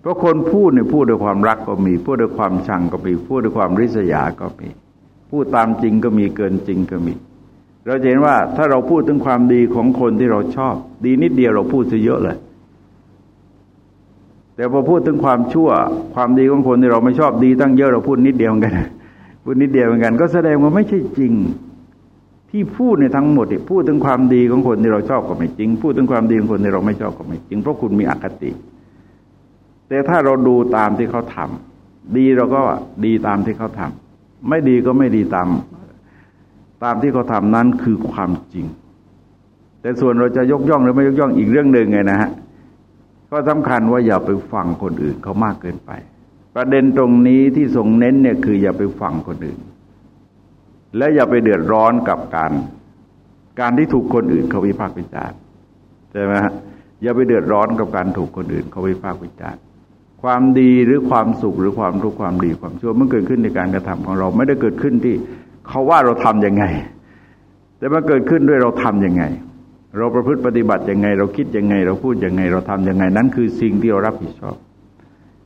เพราะคนพูดเนี่ยพูดด้วยความรักก็มี พูดด้วยความชังก็มี พูดด้วยความริษยาก็มี พูดตามจริงก็มีเกินจริงก็มี เราเห็นว่าถ้าเราพูดถึงความดีของคนที่เราชอบ ดีนิดเดียวเราพูดซะเยอะเลย แต่พอพูดถึงความชั่ว ความดีของคนที่เราไม่ชอบดีตั้งเยอะเราพูดนิดเดียวกัน พูดนิดเดียวเหมือนกัน ก็แสดงว่าไม่ใช่จริง ที่พูดในทั้งหมดพูดถึงความดีของคนที่เราชอบก็ไม่จริง พูดถึงความดีของคนที่เราไม่ชอบก็ไม่จริง เพราะคุณมีอคติ แต่ถ้าเราดูตามที่เขาทำดีเราก็ดีตามที่เขาทำไม่ดีก็ไม่ดีตาม ตามที่เขาทำนั้นคือความจริง แต่ส่วนเราจะยกย่องหรือไม่ยกย่องอีกเรื่องหนึ่งไงนะฮะก็สำคัญว่าอย่าไปฟังคนอื่นเขามากเกินไป ประเด็นตรงนี้ที่ทรงเน้นเนี่ยคืออย่าไปฟังคนอื่น และอย่าไปเดือดร้อนกับการ การที่ถูกคนอื่นเขาวิพากษ์วิจารณ์ใช่ไหมฮะอย่าไปเดือดร้อนกับการถูกคนอื่นเขาวิพากษ์วิจารณ์ความดีหรือความสุขหรือความทุกข์ความดีความชั่วมันเกิดขึ้นในการกระทำของเรา ไม่ได้เกิดขึ้นที่ เขาว่าเราทํำยังไง แต่มันเกิดขึ้นด้วยเราทํำยังไง เราประพฤติปฏิบัติยังไง เราคิดยังไง เราพูดยังไง เราทํำยังไง นั้นคือสิ่งที่เรารับผิดชอบ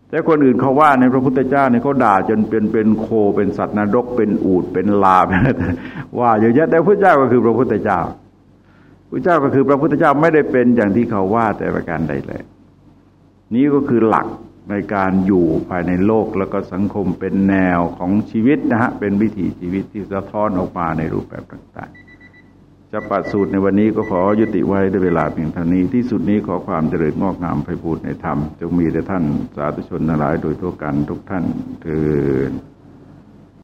แต่คนอื่นเขาว่าในพระพุทธเจ้าเนี่ยเขาด่าจนเป็นเป็นโคเป็นสัตว์นรกเป็นอูดเป็นลาว่าเยอะแยะแต่พระเจ้าก็คือพระพุทธเจ้าพระเจ้าก็คือพระพุทธเจ้าไม่ได้เป็นอย่างที่เขาว่าแต่ประการใดเลย นี้ก็คือหลัก ในการอยู่ภายในโลกแล้วก็สังคมเป็นแนวของชีวิตนะฮะเป็นวิถีชีวิตที่สะท้อนออกมาในรูปแบบต่างๆจะปัดสูตรในวันนี้ก็ขอยุติไว้ด้วยเวลาเพียงเท่านี้ที่สุดนี้ขอความเจริญงอกงามไปบูรในธรรมจงมีแด่ท่านสาธุชนทั้งหลายโดยทั่วกันทุกท่านเถิด